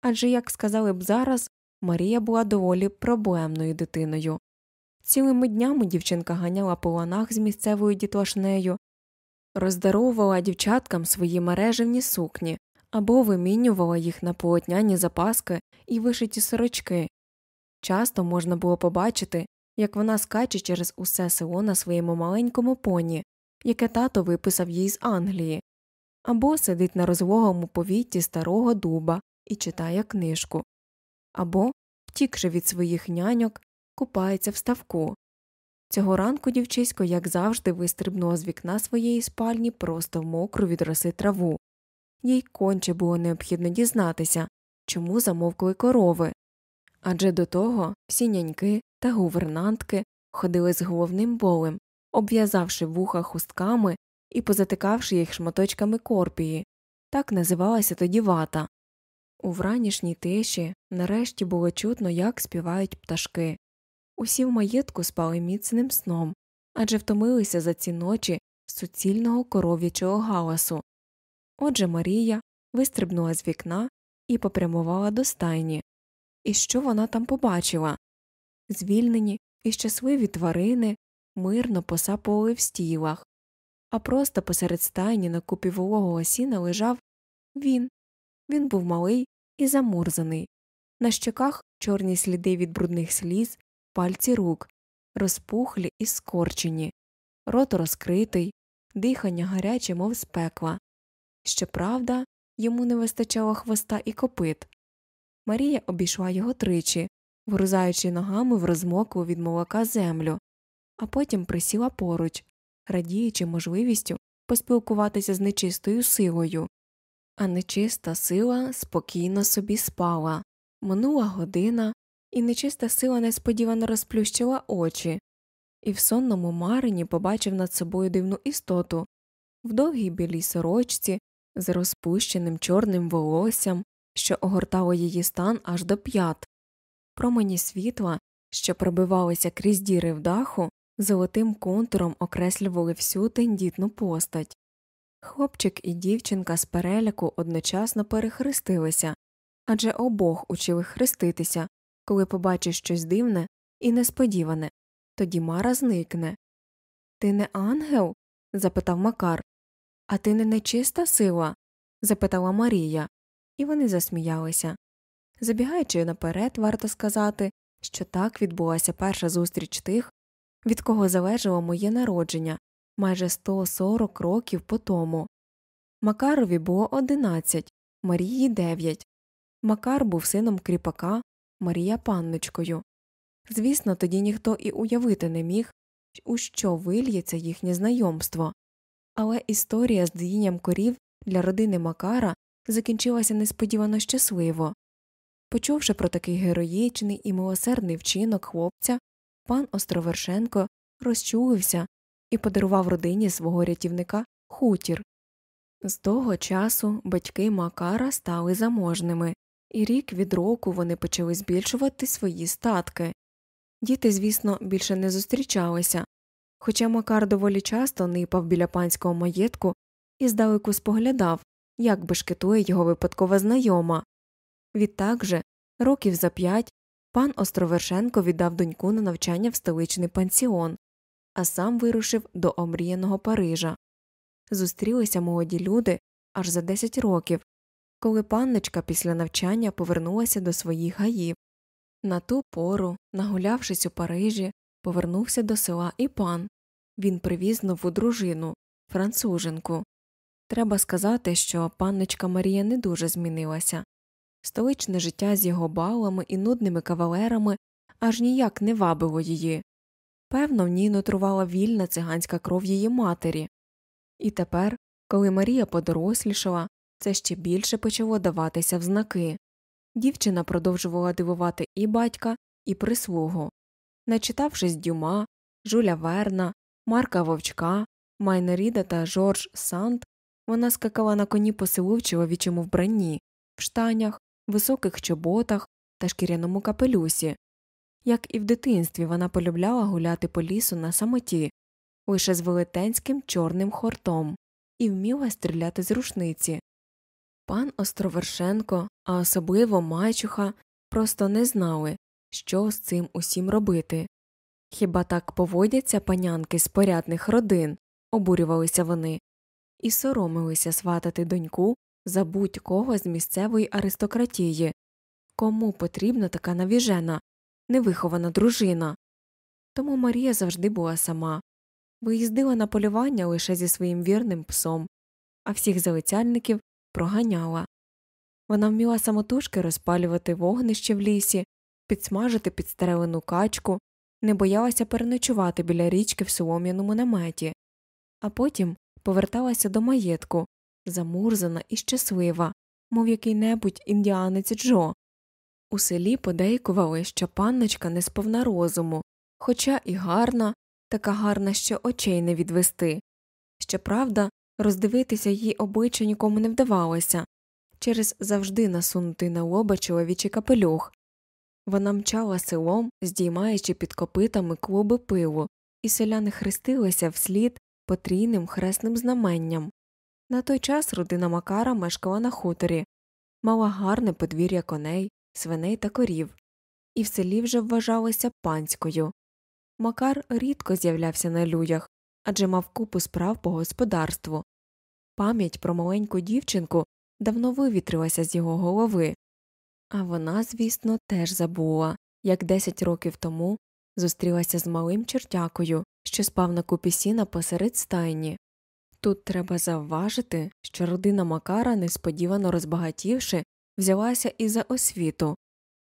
Адже, як сказали б зараз, Марія була доволі проблемною дитиною. Цілими днями дівчинка ганяла по ланах з місцевою дітлашнею, роздаровувала дівчаткам свої мережевні сукні або вимінювала їх на полотняні запаски і вишиті сорочки. Часто можна було побачити, як вона скаче через усе село на своєму маленькому поні, яке тато виписав їй з Англії, або сидить на розлогому повітті старого дуба і читає книжку, або, втікши від своїх няньок, купається в ставку. Цього ранку дівчисько, як завжди, вистрибнуло з вікна своєї спальні просто в мокру від роси траву. Їй конче було необхідно дізнатися, чому замовкли корови. Адже до того всі няньки та гувернантки ходили з головним болем, обв'язавши вуха хустками і позатикавши їх шматочками корпії так називалася тоді вата. У вранішній тиші нарешті було чутно, як співають пташки. Усі в маєтку спали міцним сном адже втомилися за ці ночі суцільного коров'ячого галасу. Отже Марія вистрибнула з вікна і попрямувала до стайні. І що вона там побачила? Звільнені і щасливі тварини мирно посапували в стілах, а просто посеред стайні на купі вологого сіна лежав він. Він був малий і замурзаний. На щоках чорні сліди від брудних сліз, пальці рук, розпухлі і скорчені, рот розкритий, дихання гаряче, мов з пекла. Щоправда, йому не вистачало хвоста і копит. Марія обійшла його тричі, вгрузаючи ногами в розмоклу від молока землю, а потім присіла поруч, радіючи можливістю поспілкуватися з нечистою силою. А нечиста сила спокійно собі спала. Минула година, і нечиста сила несподівано розплющила очі, і в сонному марині побачив над собою дивну істоту в довгій білій сорочці з розпущеним чорним волоссям, що огортало її стан аж до п'ят. Промені світла, що пробивалися крізь діри в даху, золотим контуром окреслювали всю тендітну постать. Хлопчик і дівчинка з переляку одночасно перехрестилися адже обох учили хреститися, коли побачиш щось дивне і несподіване, тоді Мара зникне. Ти не ангел? запитав Макар. А ти не нечиста сила? запитала Марія, і вони засміялися. Забігаючи наперед, варто сказати, що так відбулася перша зустріч тих, від кого залежало моє народження майже 140 років по тому. Макарові було 11, Марії 9. Макар був сином кріпака, Марія панночкою. Звісно, тоді ніхто і уявити не міг, у що вильється їхнє знайомство, але історія з доїнням корів для родини Макара закінчилася несподівано щасливо. Почувши про такий героїчний і милосердний вчинок хлопця, пан Островершенко розчулився і подарував родині свого рятівника хутір. З того часу батьки Макара стали заможними, і рік від року вони почали збільшувати свої статки. Діти, звісно, більше не зустрічалися, хоча Макар доволі часто нипав біля панського маєтку і здалеку споглядав, як бешкетує його випадкова знайома. Відтак же, років за п'ять, пан Островершенко віддав доньку на навчання в столичний пансіон, а сам вирушив до омріяного Парижа. Зустрілися молоді люди аж за 10 років, коли панночка після навчання повернулася до своїх гаїв. На ту пору, нагулявшись у Парижі, повернувся до села і пан. Він привіз нову дружину, француженку. Треба сказати, що панночка Марія не дуже змінилася. Столичне життя з його балами і нудними кавалерами аж ніяк не вабило її. Певно, в ній нутрувала вільна циганська кров її матері. І тепер, коли Марія подорослішала, це ще більше почало даватися в знаки. Дівчина продовжувала дивувати і батька, і прислугу. Начитавшись Дюма, Жуля Верна, Марка Вовчка, Майна Ріда та Жорж Санд, вона скакала на коні по селу в чоловічому вбранні, в штанях, високих чоботах та шкіряному капелюсі. Як і в дитинстві вона полюбляла гуляти по лісу на самоті, лише з велетенським чорним хортом, і вміла стріляти з рушниці. Пан Островершенко, а особливо мачуха, просто не знали, що з цим усім робити. Хіба так поводяться панянки з порядних родин, обурювалися вони, і соромилися сватати доньку за будь кого з місцевої аристократії. Кому потрібна така навіжена, невихована дружина. Тому Марія завжди була сама, виїздила на полювання лише зі своїм вірним псом, а всіх залицяльників проганяла. Вона вміла самотужки розпалювати вогнище в лісі, підсмажити підстрелену качку, не боялася переночувати біля річки в солом'яному наметі, а потім поверталася до маєтку, замурзана і щаслива, мов який небудь індіанець Джо. У селі подейкували, що панночка не сповна розуму, хоча і гарна, така гарна, що очей не відвести. Щоправда, роздивитися її обличчя нікому не вдавалося через завжди насунутий на лоба чоловічий капелюх. Вона мчала селом, здіймаючи під копитами клуби пиву, і селяни хрестилися вслід потрійним хресним знаменням. На той час родина Макара мешкала на хуторі, мала гарне подвір'я коней, свиней та корів, і в селі вже вважалася панською. Макар рідко з'являвся на людях адже мав купу справ по господарству. Пам'ять про маленьку дівчинку давно вивітрилася з його голови, а вона, звісно, теж забула, як десять років тому зустрілася з малим чертякою, що спав на купі сіна посеред стайні. Тут треба завважити, що родина Макара, несподівано розбагатівши, взялася і за освіту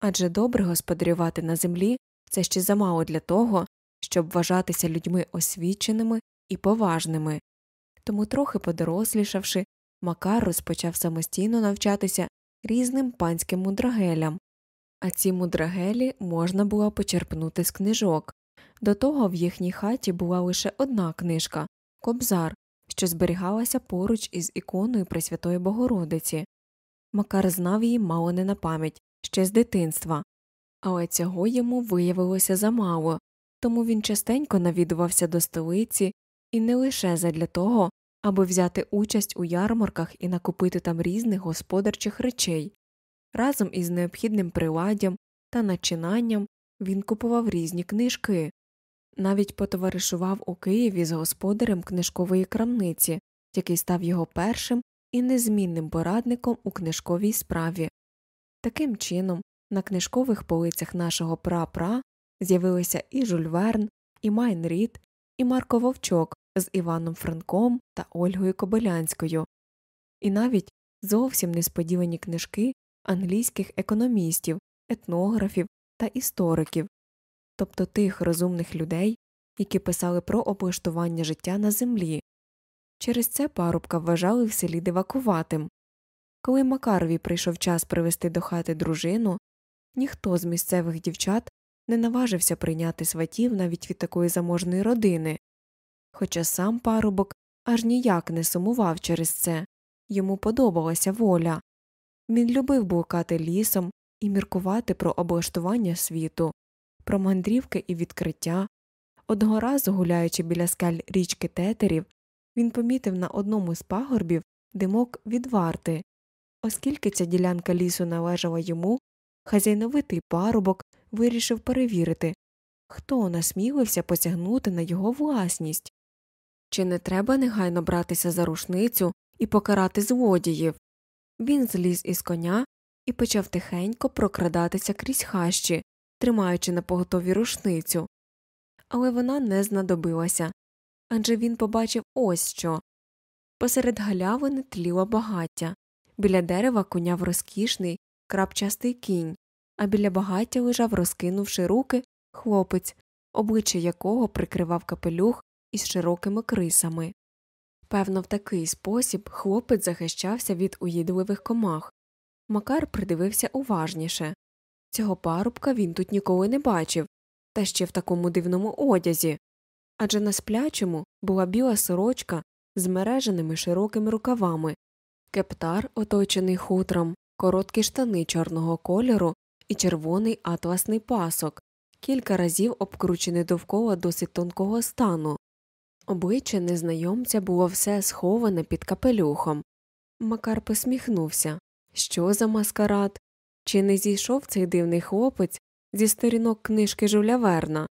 адже добре господарювати на землі це ще замало для того, щоб вважатися людьми освіченими і поважними. Тому, трохи подорослішавши, Макар розпочав самостійно навчатися різним панським мудрагелям, а ці мудрагелі можна було почерпнути з книжок. До того в їхній хаті була лише одна книжка Кобзар, що зберігалася поруч із іконою Пресвятої Богородиці. Макар знав її мало не на пам'ять ще з дитинства, але цього йому виявилося замало, тому він частенько навідувався до столиці і не лише задля того, аби взяти участь у ярмарках і накупити там різних господарчих речей. Разом із необхідним приладдям та начинанням він купував різні книжки, навіть потоваришував у Києві з господарем книжкової крамниці, який став його першим і незмінним порадником у книжковій справі. Таким чином, на книжкових полицях нашого прапра з'явилися і Жюль Верн, і Майн Рід, і Марко Вовчок з Іваном Франком та Ольгою Кобилянською, і навіть зовсім несподівані книжки англійських економістів, етнографів та істориків, тобто тих розумних людей, які писали про облаштування життя на землі. Через це парубка вважали в селі дивакуватим. Коли Макарові прийшов час привезти до хати дружину, ніхто з місцевих дівчат не наважився прийняти сватів навіть від такої заможної родини, хоча сам парубок аж ніяк не сумував через це йому подобалася воля. Він любив блукати лісом і міркувати про облаштування світу, про мандрівки і відкриття. Одного разу, гуляючи біля скель річки тетерів, він помітив на одному з пагорбів димок від варти. Оскільки ця ділянка лісу належала йому, хазяйновитий парубок вирішив перевірити, хто насмілився посягнути на його власність. Чи не треба негайно братися за рушницю і покарати злодіїв? Він зліз із коня і почав тихенько прокрадатися крізь хащі, тримаючи на поготові рушницю. Але вона не знадобилася адже він побачив ось що. Посеред галявини тліло багаття, біля дерева коняв розкішний, крапчастий кінь, а біля багаття лежав, розкинувши руки, хлопець, обличчя якого прикривав капелюх із широкими крисами. Певно, в такий спосіб хлопець захищався від уїдливих комах. Макар придивився уважніше. Цього парубка він тут ніколи не бачив, та ще в такому дивному одязі. Адже на сплячому була біла сорочка з мереженими широкими рукавами, кептар, оточений хутром, короткі штани чорного кольору і червоний атласний пасок, кілька разів обкручений довкола досить тонкого стану. Обличчя незнайомця було все сховане під капелюхом. Макар посміхнувся. Що за маскарад? Чи не зійшов цей дивний хлопець зі сторінок книжки Жуля Верна?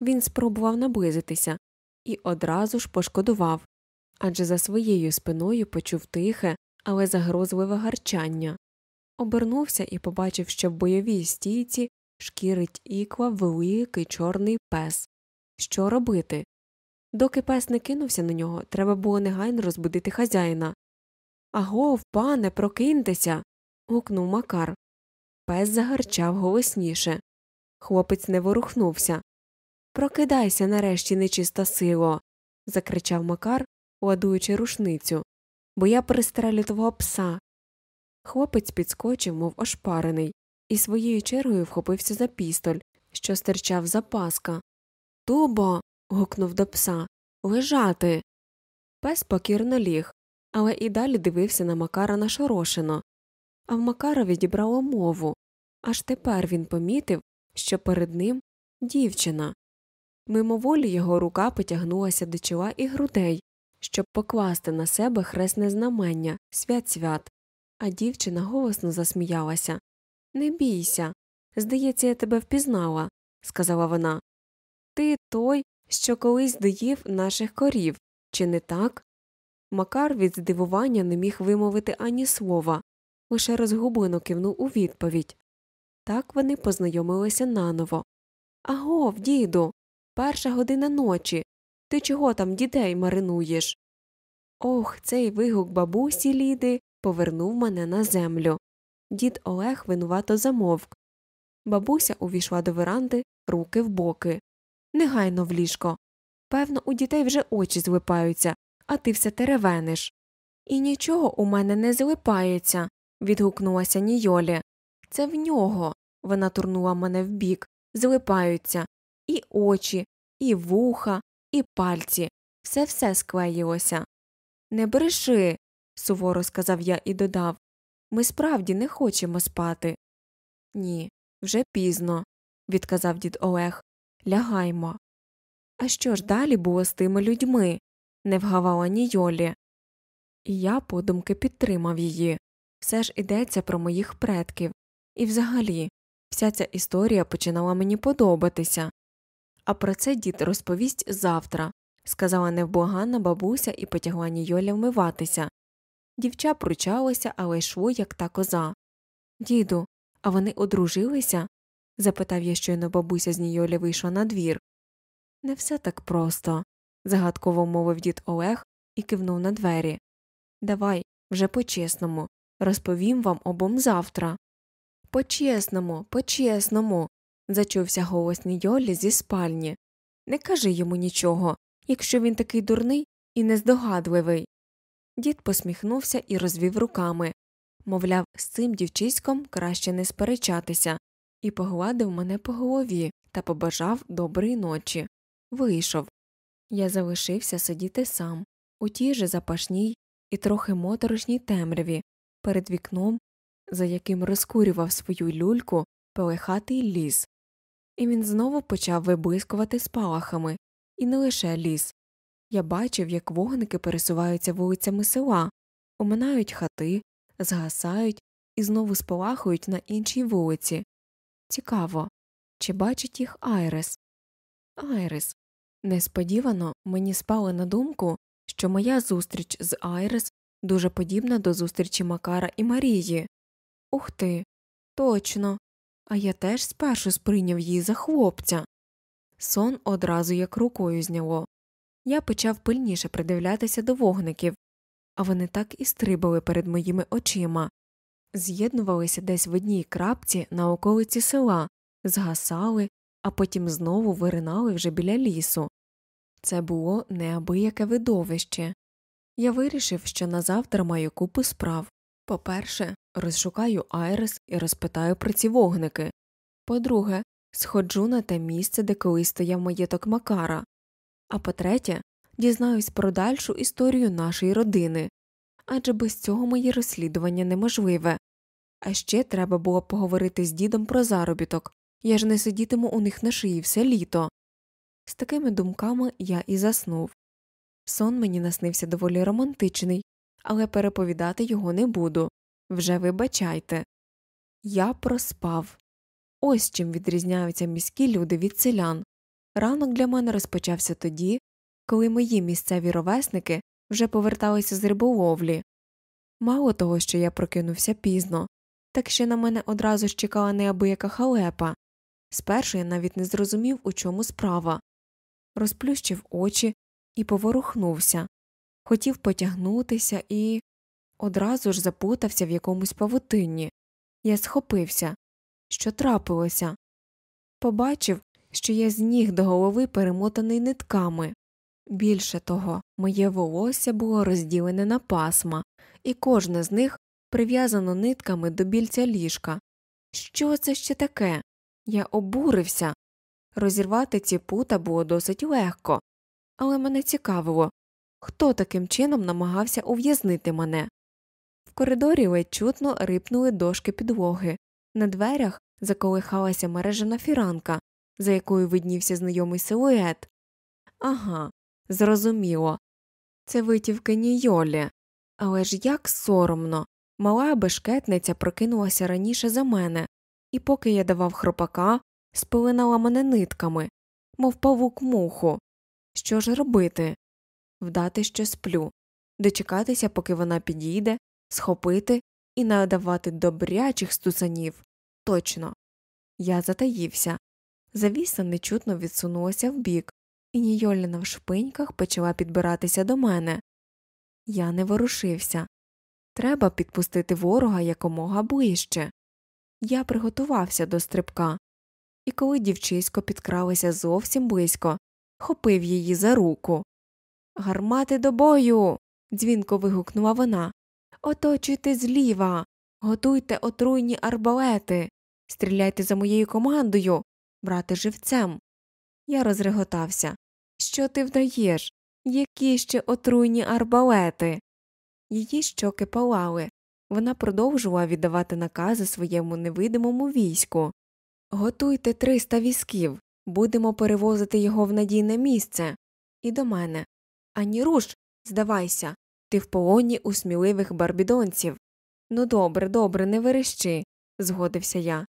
Він спробував наблизитися і одразу ж пошкодував адже за своєю спиною почув тихе, але загрозливе гарчання. Обернувся і побачив, що в бойовій стійці шкірить ікла великий чорний пес. Що робити? Доки пес не кинувся на нього, треба було негайно розбудити хазяїна. Агов, пане, прокиньтеся. гукнув Макар. Пес загарчав голосніше. Хлопець не ворухнувся. Прокидайся нарешті, нечиста сило. закричав Макар, ладуючи рушницю, бо я пристрелю твого пса. Хлопець підскочив, мов ошпарений, і своєю чергою вхопився за пістоль, що стирчав за паска. Тубо. гукнув до пса. Лежати. Пес покірно ліг, але і далі дивився на Макара нашорошено. А в Макара відібрало мову. Аж тепер він помітив, що перед ним дівчина. Мимоволі його рука потягнулася до чола і грудей, щоб покласти на себе хресне знамення свят свят, а дівчина голосно засміялася. Не бійся. Здається, я тебе впізнала, сказала вона. Ти той, що колись доїв наших корів, чи не так? Макар від здивування не міг вимовити ані слова, лише розгублено кивнув у відповідь. Так вони познайомилися наново. Агов, діду, перша година ночі. Ти чого там дітей маринуєш? Ох, цей вигук бабусі Ліди повернув мене на землю. Дід Олег винувато замовк. Бабуся увійшла до веранди, руки в боки. Негайно в ліжко. Певно, у дітей вже очі злипаються, а ти все теревениш. І нічого у мене не злипається. відгукнулася Нійолі. Це в нього. Вона турнула мене вбік, злипаються. І очі, і вуха, і пальці. Все все склеїлося. Не бреши, суворо сказав я і додав. Ми справді не хочемо спати. Ні, вже пізно, відказав дід Олег. Лягаймо. А що ж далі було з тими людьми? не вгавала ні Йолі. І я подумки підтримав її. Все ж ідеться про моїх предків. І взагалі, вся ця історія починала мені подобатися. А про це дід розповість завтра, сказала невблаганна бабуся і потягла Нійоля вмиватися. Дівча пручалося, але йшло, як та коза. Діду, а вони одружилися? запитав я щойно бабуся з Нійолі вийшла на двір. Не все так просто, загадково мовив дід Олег і кивнув на двері. Давай, вже по чесному, розповім вам обом завтра. По чесному, по чесному. зачувся голос Нійолі зі спальні. Не кажи йому нічого, якщо він такий дурний і нездогадливий. Дід посміхнувся і розвів руками. мовляв, з цим дівчиськом краще не сперечатися, і погладив мене по голові та побажав доброї ночі. Вийшов. Я залишився сидіти сам, у тій же запашній і трохи моторошній темряві, перед вікном, за яким розкурював свою люльку пелехатий ліс. І він знову почав виблискувати спалахами, і не лише ліс. Я бачив, як вогники пересуваються вулицями села, оминають хати, згасають і знову спалахують на іншій вулиці. Цікаво, чи бачить їх Айрес? Айрес. Несподівано мені спало на думку, що моя зустріч з Айрес дуже подібна до зустрічі Макара і Марії. Ух ти, точно. А я теж спершу сприйняв її за хлопця. Сон одразу як рукою зняло. Я почав пильніше придивлятися до вогників, а вони так і стрибали перед моїми очима, з'єднувалися десь в одній крапці на околиці села, згасали, а потім знову виринали вже біля лісу. Це було неабияке видовище. Я вирішив, що назавтра маю купу справ. По перше, розшукаю Айрес і розпитаю про ці вогники. По друге, сходжу на те місце, де колись стояв маєток Макара. А по третє, дізнаюсь про дальшу історію нашої родини адже без цього моє розслідування неможливе. А ще треба було поговорити з дідом про заробіток я ж не сидітиму у них на шиї все літо. З такими думками я і заснув. Сон мені наснився доволі романтичний, але переповідати його не буду вже вибачайте. Я проспав. Ось чим відрізняються міські люди від селян. Ранок для мене розпочався тоді, коли мої місцеві ровесники вже поверталися з риболовлі. Мало того, що я прокинувся пізно, так ще на мене одразу ж чекала неабияка халепа. Спершу я навіть не зрозумів, у чому справа. Розплющив очі і поворухнувся, хотів потягнутися і одразу ж запутався в якомусь павутинні. Я схопився. Що трапилося? Побачив, що я з ніг до голови перемотаний нитками. Більше того, моє волосся було розділене на пасма, і кожне з них прив'язано нитками до більця ліжка. Що це ще таке? Я обурився. Розірвати ці пута було досить легко, але мене цікавило, хто таким чином намагався ув'язнити мене. В коридорі ледь чутно рипнули дошки підлоги, на дверях заколихалася мережена фіранка, за якою виднівся знайомий силует. Ага, зрозуміло. Це витівки Нійолі. Але ж як соромно. Мала бешкетниця прокинулася раніше за мене, і поки я давав хропака, спилинала мене нитками, мов павук муху. Що ж робити? Вдати, що сплю, дочекатися, поки вона підійде, схопити і надавати добрячих стусанів. Точно. Я затаївся. Завіса нечутно відсунулася вбік, і Нійоліна в шпиньках почала підбиратися до мене. Я не ворушився. Треба підпустити ворога якомога ближче. Я приготувався до стрибка, і коли дівчисько підкралося зовсім близько, хопив її за руку. Гармати до бою. дзвінко вигукнула вона. Оточуйте зліва, готуйте отруйні арбалети, стріляйте за моєю командою, брате живцем. Я розреготався. Що ти вдаєш? Які ще отруйні арбалети? Її щоки палали. Вона продовжувала віддавати накази своєму невидимому війську. Готуйте триста візків, будемо перевозити його в надійне місце. І до мене. Ані руш, здавайся, ти в полоні у сміливих барбідонців. Ну добре, добре, не верещи, згодився я.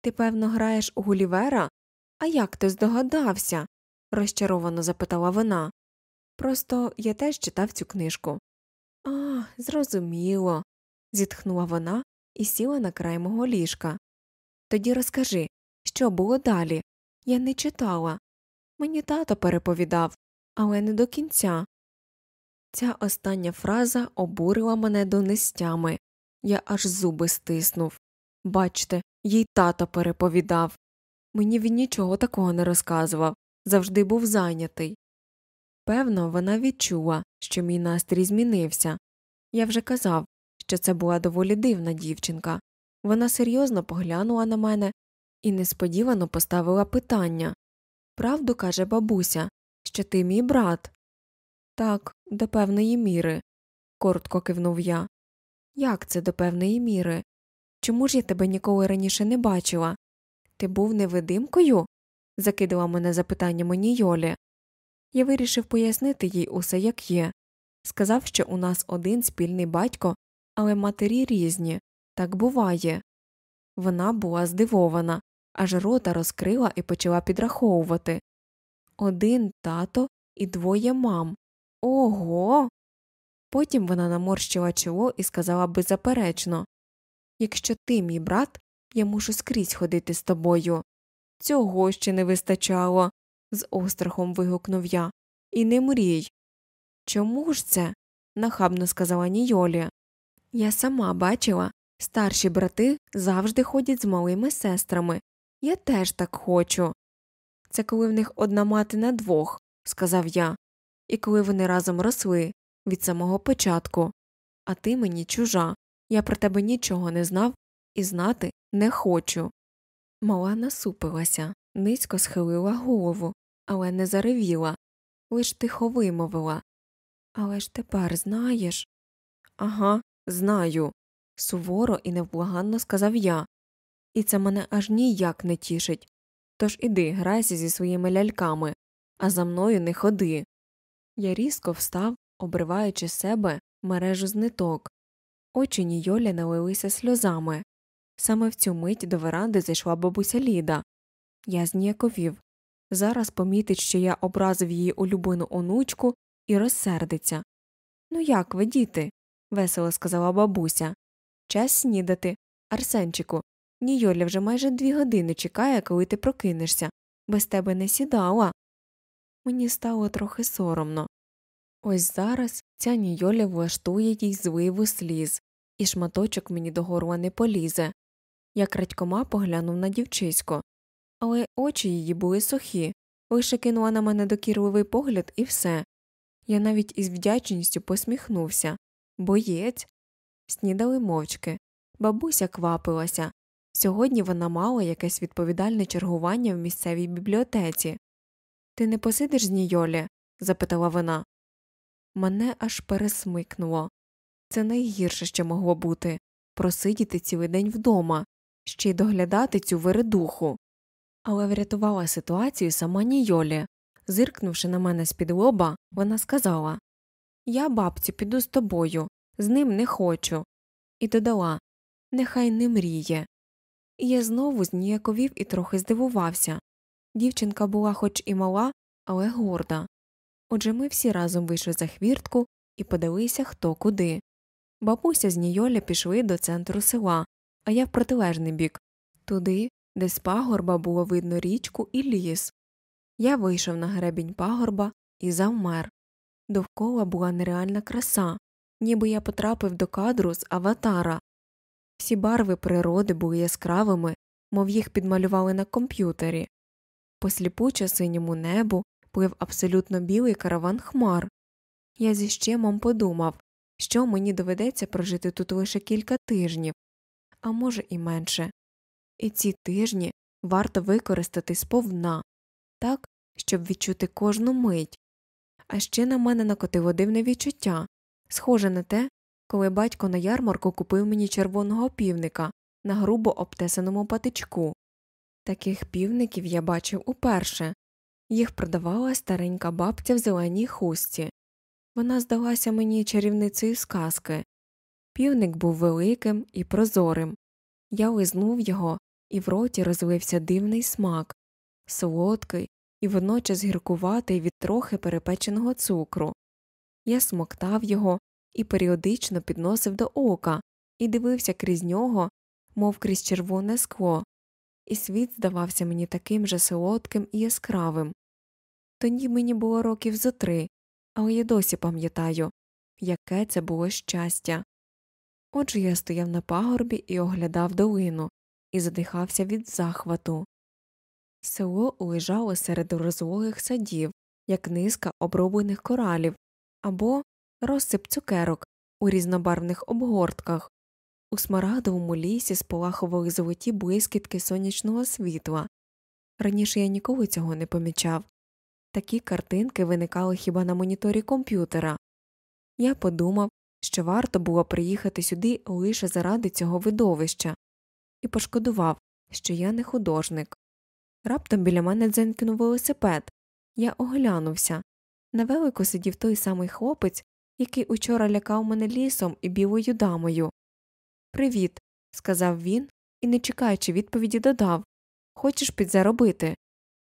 Ти, певно, граєш у Гулівера? А як ти здогадався? розчаровано запитала вона. Просто я теж читав цю книжку. А, зрозуміло, зітхнула вона і сіла на край мого ліжка. Тоді розкажи, що було далі? Я не читала. Мені тато переповідав, але не до кінця. Ця остання фраза обурила мене до нестями. Я аж зуби стиснув. Бачте, їй тато переповідав. Мені він нічого такого не розказував, завжди був зайнятий. Певно, вона відчула, що мій настрій змінився. Я вже казав, що це була доволі дивна дівчинка. Вона серйозно поглянула на мене і несподівано поставила питання Правду каже бабуся, що ти мій брат. Так, до певної міри, коротко кивнув я. Як це до певної міри? Чому ж я тебе ніколи раніше не бачила? Ти був невидимкою? закидала мене запитаннями Нійолі. Я вирішив пояснити їй усе як є. Сказав, що у нас один спільний батько, але матері різні. Так буває. Вона була здивована, аж рота розкрила і почала підраховувати один тато і двоє мам. Ого. Потім вона наморщила чоло і сказала беззаперечно Якщо ти мій брат, я мушу скрізь ходити з тобою. Цього ще не вистачало, з острахом вигукнув я. І не мрій. Чому ж це? нахабно сказала Нійолі. Я сама бачила, старші брати завжди ходять з малими сестрами. Я теж так хочу. Це коли в них одна мати на двох, сказав я, і коли вони разом росли від самого початку. А ти мені чужа. Я про тебе нічого не знав і знати не хочу. Мала насупилася, низько схилила голову, але не заревіла, лиш тихо вимовила. Але ж тепер знаєш. Ага, знаю, суворо і невблаганно сказав я. І це мене аж ніяк не тішить. Тож іди грайся зі своїми ляльками, а за мною не ходи. Я різко встав, обриваючи себе мережу з ниток. Очі Нійолі налилися сльозами. Саме в цю мить до веранди зайшла бабуся Ліда. Я зніяковів. Зараз помітить, що я образив її улюблену онучку і розсердиться. Ну як ви, діти? весело сказала бабуся. Час снідати. Арсенчику, Нійоля вже майже дві години чекає, коли ти прокинешся. Без тебе не сідала. Мені стало трохи соромно. Ось зараз ця Нійоля влаштує їй зливу сліз, і шматочок мені до горла не полізе. Я крадькома поглянув на дівчисько, але очі її були сухі, лише кинула на мене докірливий погляд і все. Я навіть із вдячністю посміхнувся. Боєць. Снідали мовчки. Бабуся квапилася. Сьогодні вона мала якесь відповідальне чергування в місцевій бібліотеці. Ти не посидиш з Нійолі? запитала вона. Мене аж пересмикнуло. Це найгірше, що могло бути просидіти цілий день вдома, ще й доглядати цю вередуху. Але врятувала ситуацію сама Нійолі. Зиркнувши на мене з під лоба, вона сказала Я, бабцю, піду з тобою, з ним не хочу. І додала Нехай не мріє. І я знову зніяковів і трохи здивувався. Дівчинка була хоч і мала, але горда. Отже ми всі разом вийшли за хвіртку і подалися хто куди. Бабуся з Нійоля пішли до центру села, а я в протилежний бік туди, де з пагорба було видно річку і ліс. Я вийшов на гребінь пагорба і завмер. Довкола була нереальна краса, ніби я потрапив до кадру з аватара. Всі барви природи були яскравими, мов їх підмалювали на комп'ютері. По сліпучо синьому небу плив абсолютно білий караван хмар. Я зі щемом подумав, що мені доведеться прожити тут лише кілька тижнів, а може, і менше. І ці тижні варто використати сповна, так, щоб відчути кожну мить. А ще на мене накотило дивне відчуття, схоже на те, коли батько на ярмарку купив мені червоного півника на грубо обтесаному патичку. Таких півників я бачив уперше їх продавала старенька бабця в зеленій хустці. Вона здалася мені чарівницею сказки. Півник був великим і прозорим. Я лизнув його, і в роті розлився дивний смак, солодкий і водночас гіркуватий від трохи перепеченого цукру. Я смоктав його і періодично підносив до ока і дивився крізь нього, мов крізь червоне скло, і світ здавався мені таким же солодким і яскравим. Тоді мені було років зо три, але я досі пам'ятаю, яке це було щастя. Отже я стояв на пагорбі і оглядав долину і задихався від захвату. Село лежало серед розлогих садів, як низка оброблених коралів або розсип цукерок, у різнобарвних обгортках. У смарагдовому лісі спалахували золоті блискітки сонячного світла. Раніше я ніколи цього не помічав. Такі картинки виникали хіба на моніторі комп'ютера. Я подумав, що варто було приїхати сюди лише заради цього видовища, і пошкодував, що я не художник. Раптом біля мене дзенькнув велосипед. Я оглянувся. На велику сидів той самий хлопець, який учора лякав мене лісом і білою дамою. Привіт, сказав він і, не чекаючи відповіді, додав Хочеш підзаробити?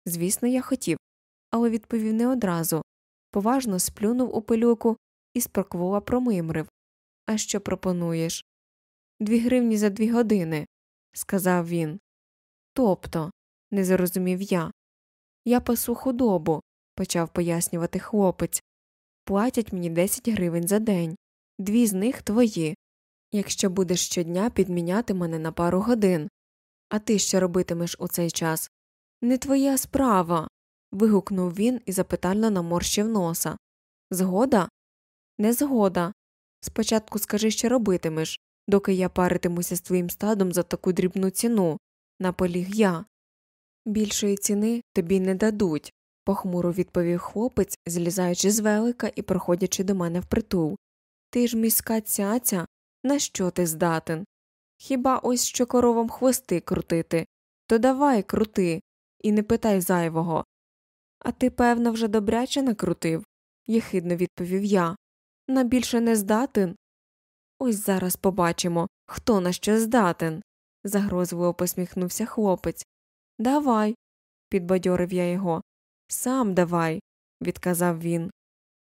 Звісно, я хотів, але відповів не одразу. Поважно сплюнув у пилюку і спроквола промимрив. А що пропонуєш? Дві гривні за дві години, сказав він. Тобто, не зрозумів я. Я пасу худобу, почав пояснювати хлопець. Платять мені 10 гривень за день, дві з них твої. Якщо будеш щодня підміняти мене на пару годин. А ти що робитимеш у цей час? Не твоя справа. вигукнув він і запитально наморщив носа. Згода? Не згода. Спочатку скажи, що робитимеш, доки я паритимуся з твоїм стадом за таку дрібну ціну, наполіг я. Більшої ціни тобі не дадуть, похмуро відповів хлопець, злізаючи з велика і проходячи до мене впритул. Ти ж міська цяця, на що ти здатен? Хіба ось що коровам хвости крутити? То давай крути, і не питай зайвого. А ти, певно, вже добряче накрутив, єхидно відповів я. На більше не здатен. Ось зараз побачимо, хто на що здатен. загрозливо посміхнувся хлопець. Давай, підбадьорив я його. Сам давай, відказав він.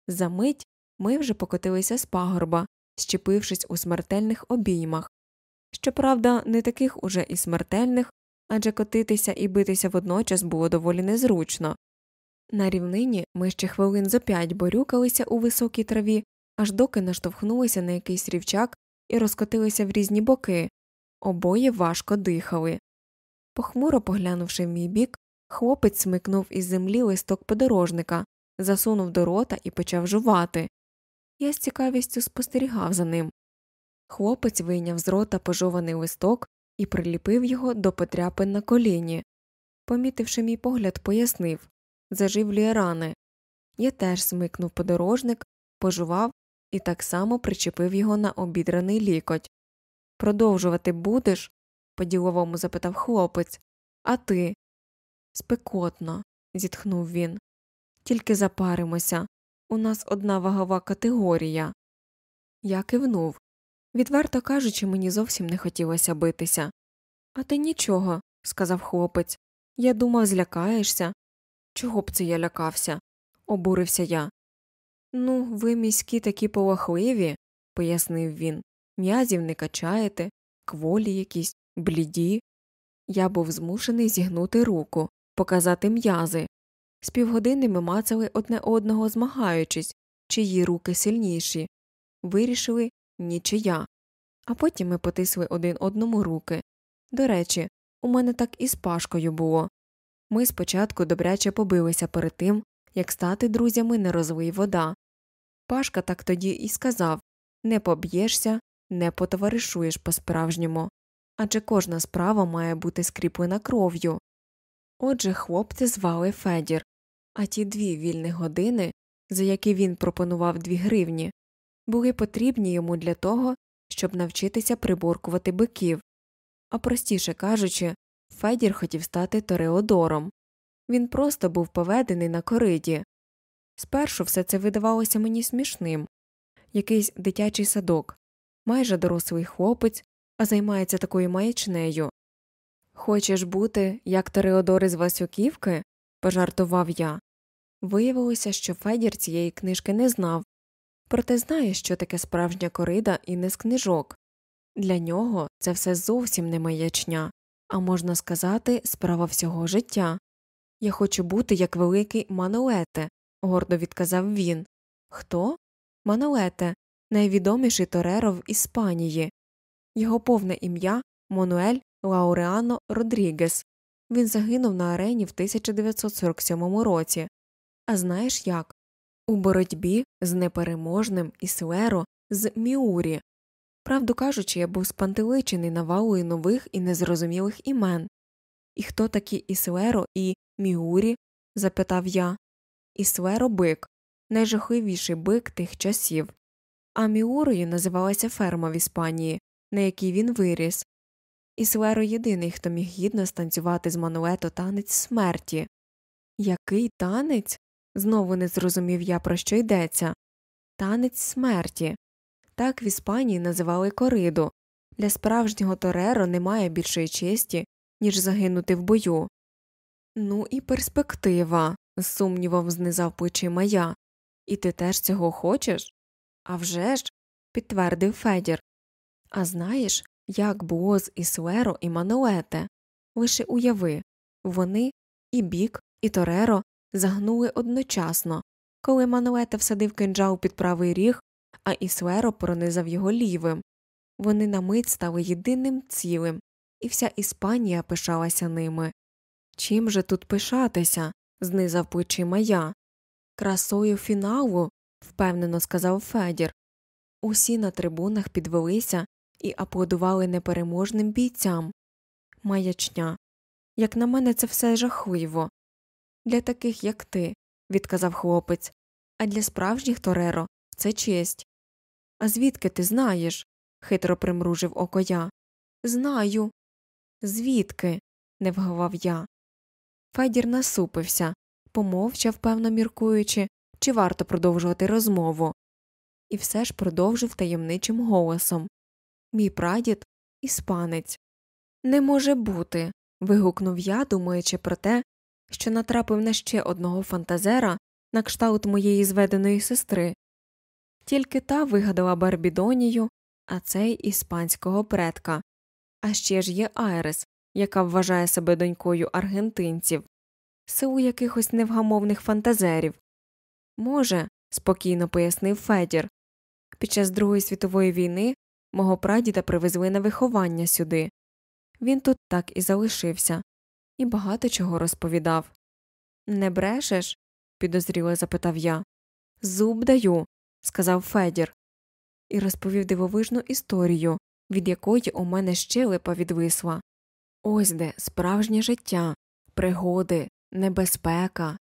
Замить ми вже покотилися з пагорба, щепившись у смертельних обіймах. Щоправда, не таких уже і смертельних, адже котитися і битися водночас було доволі незручно. На рівнині ми ще хвилин за п'ять борюкалися у високій траві, аж доки наштовхнулися на якийсь рівчак і розкотилися в різні боки, обоє важко дихали. Похмуро поглянувши в мій бік, хлопець смикнув із землі листок подорожника, засунув до рота і почав жувати. Я з цікавістю спостерігав за ним. Хлопець вийняв з рота пожований листок і приліпив його до потряпин на коліні. Помітивши мій погляд, пояснив заживлює рани. Я теж смикнув подорожник, пожував і так само причепив його на обідраний лікоть. Продовжувати будеш? по діловому запитав хлопець. А ти? Спекотно, зітхнув він. Тільки запаримося. У нас одна вагова категорія. Я кивнув. Відверто кажучи, мені зовсім не хотілося битися. А ти нічого, сказав хлопець. Я думав, злякаєшся. Чого б це я лякався? обурився я. Ну, ви міські такі полохливі, пояснив він. М'язів не качаєте, кволі якісь, бліді. Я був змушений зігнути руку, показати м'язи. З півгодини ми мацали одне одного, змагаючись, чиї руки сильніші. Вирішили нічия. А потім ми потисли один одному руки. До речі, у мене так і з пашкою було. Ми спочатку добряче побилися перед тим, як стати друзями не розлий вода. Пашка так тоді і сказав не поб'єшся, не потоваришуєш по справжньому адже кожна справа має бути скріплена кров'ю. Отже, хлопця звали Федір, а ті дві вільні години, за які він пропонував дві гривні, були потрібні йому для того, щоб навчитися приборкувати биків. А простіше кажучи, Федір хотів стати Тореодором. Він просто був поведений на кориді. Спершу все це видавалося мені смішним якийсь дитячий садок, майже дорослий хлопець, а займається такою маячнею. Хочеш бути, як Тореодор із Васюківки? Пожартував я. Виявилося, що Федір цієї книжки не знав, проте знає, що таке справжня корида і не з книжок. Для нього це все зовсім не маячня, а можна сказати, справа всього життя. Я хочу бути як великий Мануете, гордо відказав він. Хто? Мануете, найвідоміший Тореро в Іспанії. Його повне ім'я Монуель Лауреано Родрігес. Він загинув на арені в 1947 році. А знаєш як? У боротьбі з непереможним Іслеро з Міурі. Правду кажучи, я був спантеличений навалою нових і незрозумілих імен. І хто такі Іслеро і Міурі? запитав я. Іслеро бик, найжахливіший бик тих часів. А Міурою називалася ферма в Іспанії, на якій він виріс. Іслеро єдиний, хто міг гідно станцювати з Мануето танець смерті. Який танець? Знову не зрозумів я, про що йдеться. Танець смерті. Так в Іспанії називали кориду. Для справжнього Тореро немає більшої честі, ніж загинути в бою. Ну і перспектива, з сумнівом знизав плечима я. І ти теж цього хочеш? «А вже ж», – підтвердив Федір. А знаєш, як було з Іслеро і Мануете? Лише уяви вони і бік, і Тореро загнули одночасно, коли Мануете всадив кинджал під правий ріг, а Іслеро пронизав його лівим. Вони на мить стали єдиним цілим, і вся Іспанія пишалася ними. Чим же тут пишатися? знизав плечима я. Красою фіналу, впевнено сказав Федір. Усі на трибунах підвелися і аплодували непереможним бійцям. Маячня. Як на мене, це все жахливо. Для таких, як ти, відказав хлопець, а для справжніх Тореро це честь. А звідки ти знаєш? хитро примружив око я. Знаю. Звідки? не вгавав я. Федір насупився, помовчав, певно міркуючи, чи варто продовжувати розмову, і все ж продовжив таємничим голосом Мій прадід іспанець. Не може бути. вигукнув я, думаючи про те, що натрапив на ще одного фантазера на кшталт моєї зведеної сестри. Тільки та вигадала Барбідонію, а цей іспанського предка. А ще ж є Айрес, яка вважає себе донькою аргентинців, силу якихось невгамовних фантазерів. Може, спокійно пояснив Федір. Під час Другої світової війни мого прадіда привезли на виховання сюди. Він тут так і залишився, і багато чого розповідав. Не брешеш? підозріло запитав я. Зуб даю, сказав Федір, і розповів дивовижну історію, від якої у мене щелепа відвисла. Ось де справжнє життя, пригоди, небезпека,